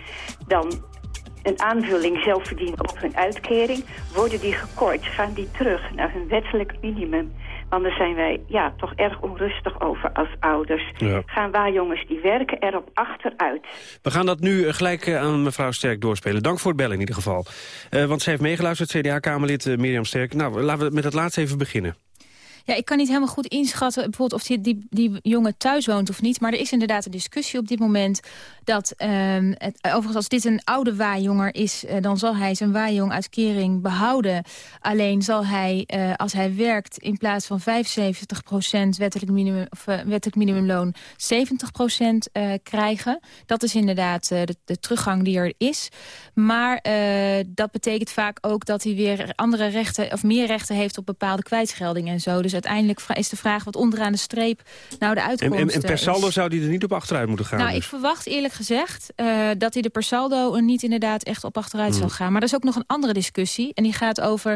dan een aanvulling zelf verdienen op hun uitkering... worden die gekort, gaan die terug naar hun wettelijk minimum. Want daar zijn wij ja, toch erg onrustig over als ouders. Ja. Gaan waar jongens die werken erop achteruit. We gaan dat nu eh, gelijk eh, aan mevrouw Sterk doorspelen. Dank voor het bellen in ieder geval. Eh, want ze heeft meegeluisterd, CDA-Kamerlid Mirjam Sterk. Nou, laten we met het laatste even beginnen. Ja, ik kan niet helemaal goed inschatten bijvoorbeeld of die, die, jongen thuis woont of niet. Maar er is inderdaad een discussie op dit moment dat, het, overigens als dit een oude waaijonger is, uh, dan zal hij zijn waaijong behouden. Alleen zal hij, uh, als hij werkt, in plaats van 75% wettelijk, minimum, of, uh, wettelijk minimumloon, 70% krijgen. Dat is inderdaad de, de, teruggang die er is. Maar dat betekent vaak ook dat hij weer andere rechten, of meer rechten heeft op bepaalde kwijtscheldingen en zo. Dus uiteindelijk is de vraag wat onderaan de streep nou de uitkomst En, en, en per saldo is. zou die er niet op achteruit moeten gaan? Nou, dus. ik verwacht eerlijk gezegd uh, dat hij de per saldo niet inderdaad echt op achteruit Hmm. zal gaan. Maar er is ook nog een andere discussie. En die gaat over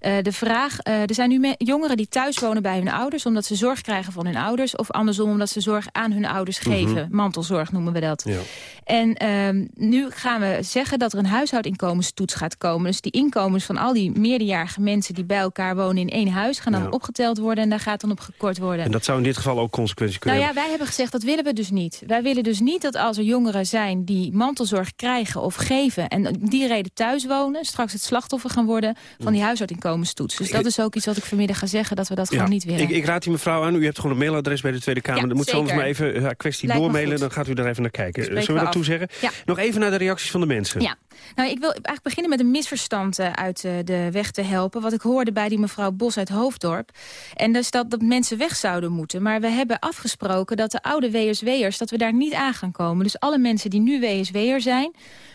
uh, de vraag... Uh, er zijn nu jongeren die thuis wonen bij hun ouders... omdat ze zorg krijgen van hun ouders. Of andersom omdat ze zorg aan hun ouders geven. Mhm. Mantelzorg noemen we dat. Ja. En uh, nu gaan we zeggen dat er een huishoudinkomenstoets gaat komen. Dus die inkomens van al die meerderjarige mensen... die bij elkaar wonen in één huis... gaan dan Ja. opgeteld worden en daar gaat dan op gekort worden. En dat zou in dit geval ook consequenties kunnen Nou ja, wij hebben gezegd dat willen we dus niet. Wij willen dus niet dat als er jongeren zijn die mantelzorg krijgen of geven... en die reden thuis wonen, straks het slachtoffer gaan worden... van die huishoudinkomenstoets. Dus dat is ook iets wat ik vanmiddag ga zeggen, dat we dat gewoon niet willen. Ik, ik raad die mevrouw aan. U hebt gewoon een mailadres bij de Tweede Kamer. Ja, dan moet ze anders zeker. maar even haar kwestie Lijkt doormailen. Dan gaat u daar even naar kijken. Spreken Zullen we we dat toezeggen? Ja. Nog even naar de reacties van de mensen. Ja, nou, ik wil eigenlijk beginnen met een misverstand eh, uit eh, de weg te helpen. Wat ik hoorde bij die mevrouw Bos uit Hoofddorp. En is dat, dat mensen weg zouden moeten. Maar we hebben afgesproken dat de oude WSW'ers... dat we daar niet aan gaan komen. Dus alle mensen die nu WSW'er zijn...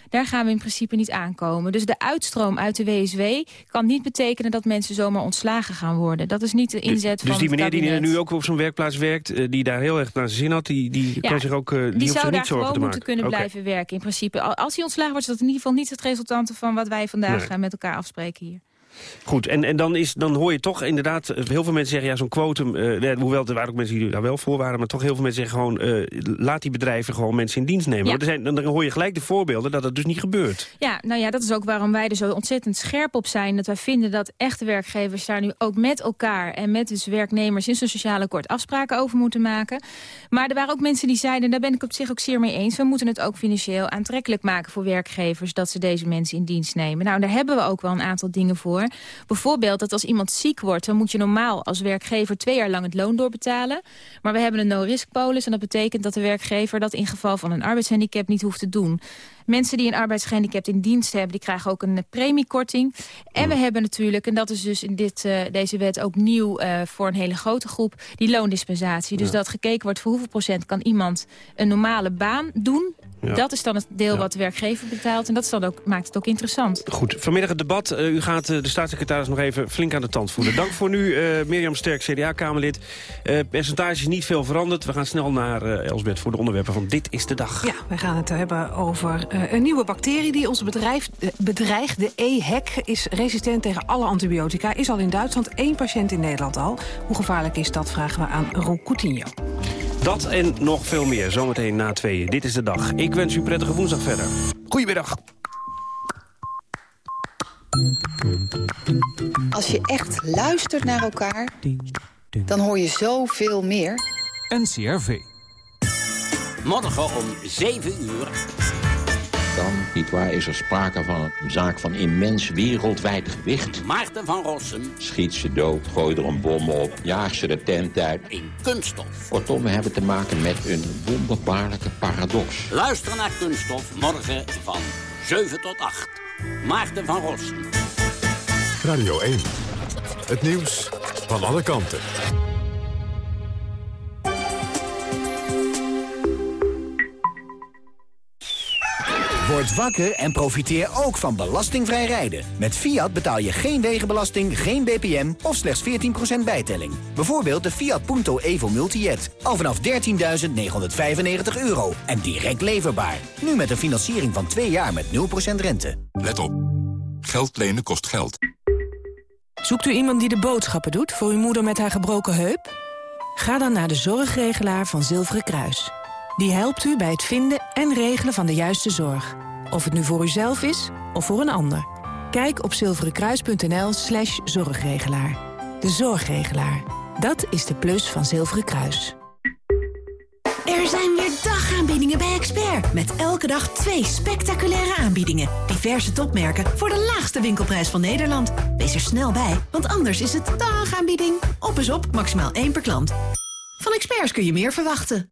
Daar gaan we in principe niet aankomen. Dus de uitstroom uit de WSW kan niet betekenen dat mensen zomaar ontslagen gaan worden. Dat is niet de inzet Dus van die het meneer die nu ook op zo'n werkplaats werkt... eh, die daar heel erg naar zijn zin had, die, die Ja, kan zich ook eh, die, die zou daar gewoon te moeten kunnen blijven werken in principe. Al- Als hij ontslagen wordt, is dat in ieder geval niet het resultante van wat wij vandaag Nee. eh, met elkaar afspreken hier. Goed, en, en dan, is, dan hoor je toch inderdaad... eh, heel veel mensen zeggen, ja, zo'n quotum... eh, hoewel er waren ook mensen die daar wel voor waren... maar toch heel veel mensen zeggen gewoon... eh, laat die bedrijven gewoon mensen in dienst nemen. Ja. Er zijn, dan, dan hoor je gelijk de voorbeelden dat dat dus niet gebeurt. Ja, nou ja, dat is ook waarom wij er zo ontzettend scherp op zijn. Dat wij vinden dat echte werkgevers daar nu ook met elkaar... en met dus werknemers in zo'n sociaal akkoord afspraken over moeten maken. Maar er waren ook mensen die zeiden, en daar ben ik op zich ook zeer mee eens... we moeten het ook financieel aantrekkelijk maken voor werkgevers... dat ze deze mensen in dienst nemen. Nou, daar hebben we ook wel een aantal dingen voor. Bijvoorbeeld dat als iemand ziek wordt... dan moet je normaal als werkgever twee jaar lang het loon doorbetalen. Maar we hebben een no-risk polis en dat betekent dat de werkgever... dat in geval van een arbeidshandicap niet hoeft te doen. Mensen die een arbeidsgehandicapt in dienst hebben... die krijgen ook een eh, premiekorting. En we hebben natuurlijk, en dat is dus in dit, eh, deze wet ook nieuw... eh, voor een hele grote groep, die loondispensatie. Dus Ja. dat gekeken wordt voor hoeveel procent... kan iemand een normale baan doen. Ja. Dat is dan het deel Ja. wat de werkgever betaalt. En dat is dan ook, maakt het ook interessant. Goed, vanmiddag het debat. U gaat de staatssecretaris nog even flink aan de tand voelen. (laughs) Dank voor nu, eh, Mirjam Sterk, CDA-Kamerlid. Eh percentage is niet veel veranderd. We gaan snel naar Elsbeth voor de onderwerpen van Dit is de Dag. Ja, wij gaan het hebben over eh, een nieuwe bacterie die ons bedrijf, eh, bedreigt. De EHEC is resistent tegen alle antibiotica. Is al in Duitsland, één patiënt in Nederland al. Hoe gevaarlijk is dat, vragen we aan Roel Coutinho. Dat en nog veel meer, zometeen na tweeën. Dit is de dag. Ik wens u prettige woensdag verder. Goedemiddag. Als je echt luistert naar elkaar, dan hoor je zoveel meer. NCRV. Morgen om 7 uur. Dan, nietwaar, is er sprake van een zaak van immens wereldwijd gewicht. Maarten van Rossum Schiet ze dood, gooi er een bom op, jaag ze de tent uit. in Kunststof. Kortom, we hebben te maken met een wonderbaarlijke paradox. Luister naar Kunststof morgen van 7 tot 8. Maarten van Rossum. Radio 1. Het nieuws van alle kanten. Word wakker en profiteer ook van belastingvrij rijden. Met Fiat betaal je geen wegenbelasting, geen BPM of slechts 14% bijtelling. Bijvoorbeeld de Fiat Punto Evo Multijet. Al vanaf 13.995 euro en direct leverbaar. Nu met een financiering van 2 jaar met 0% rente. Let op. Geld lenen kost geld. Zoekt u iemand die de boodschappen doet voor uw moeder met haar gebroken heup? Ga dan naar de zorgregelaar van Zilveren Kruis. Die helpt u bij het vinden en regelen van de juiste zorg. Of het nu voor uzelf is of voor een ander. Kijk op zilverenkruis.nl slash zorgregelaar. De zorgregelaar. Dat is de plus van Zilveren Kruis. Er zijn weer dagaanbiedingen bij Expert. Met elke dag twee spectaculaire aanbiedingen. Diverse topmerken voor de laagste winkelprijs van Nederland. Wees er snel bij, want anders is het dagaanbieding. Op is op, maximaal één per klant. Van Experts kun je meer verwachten.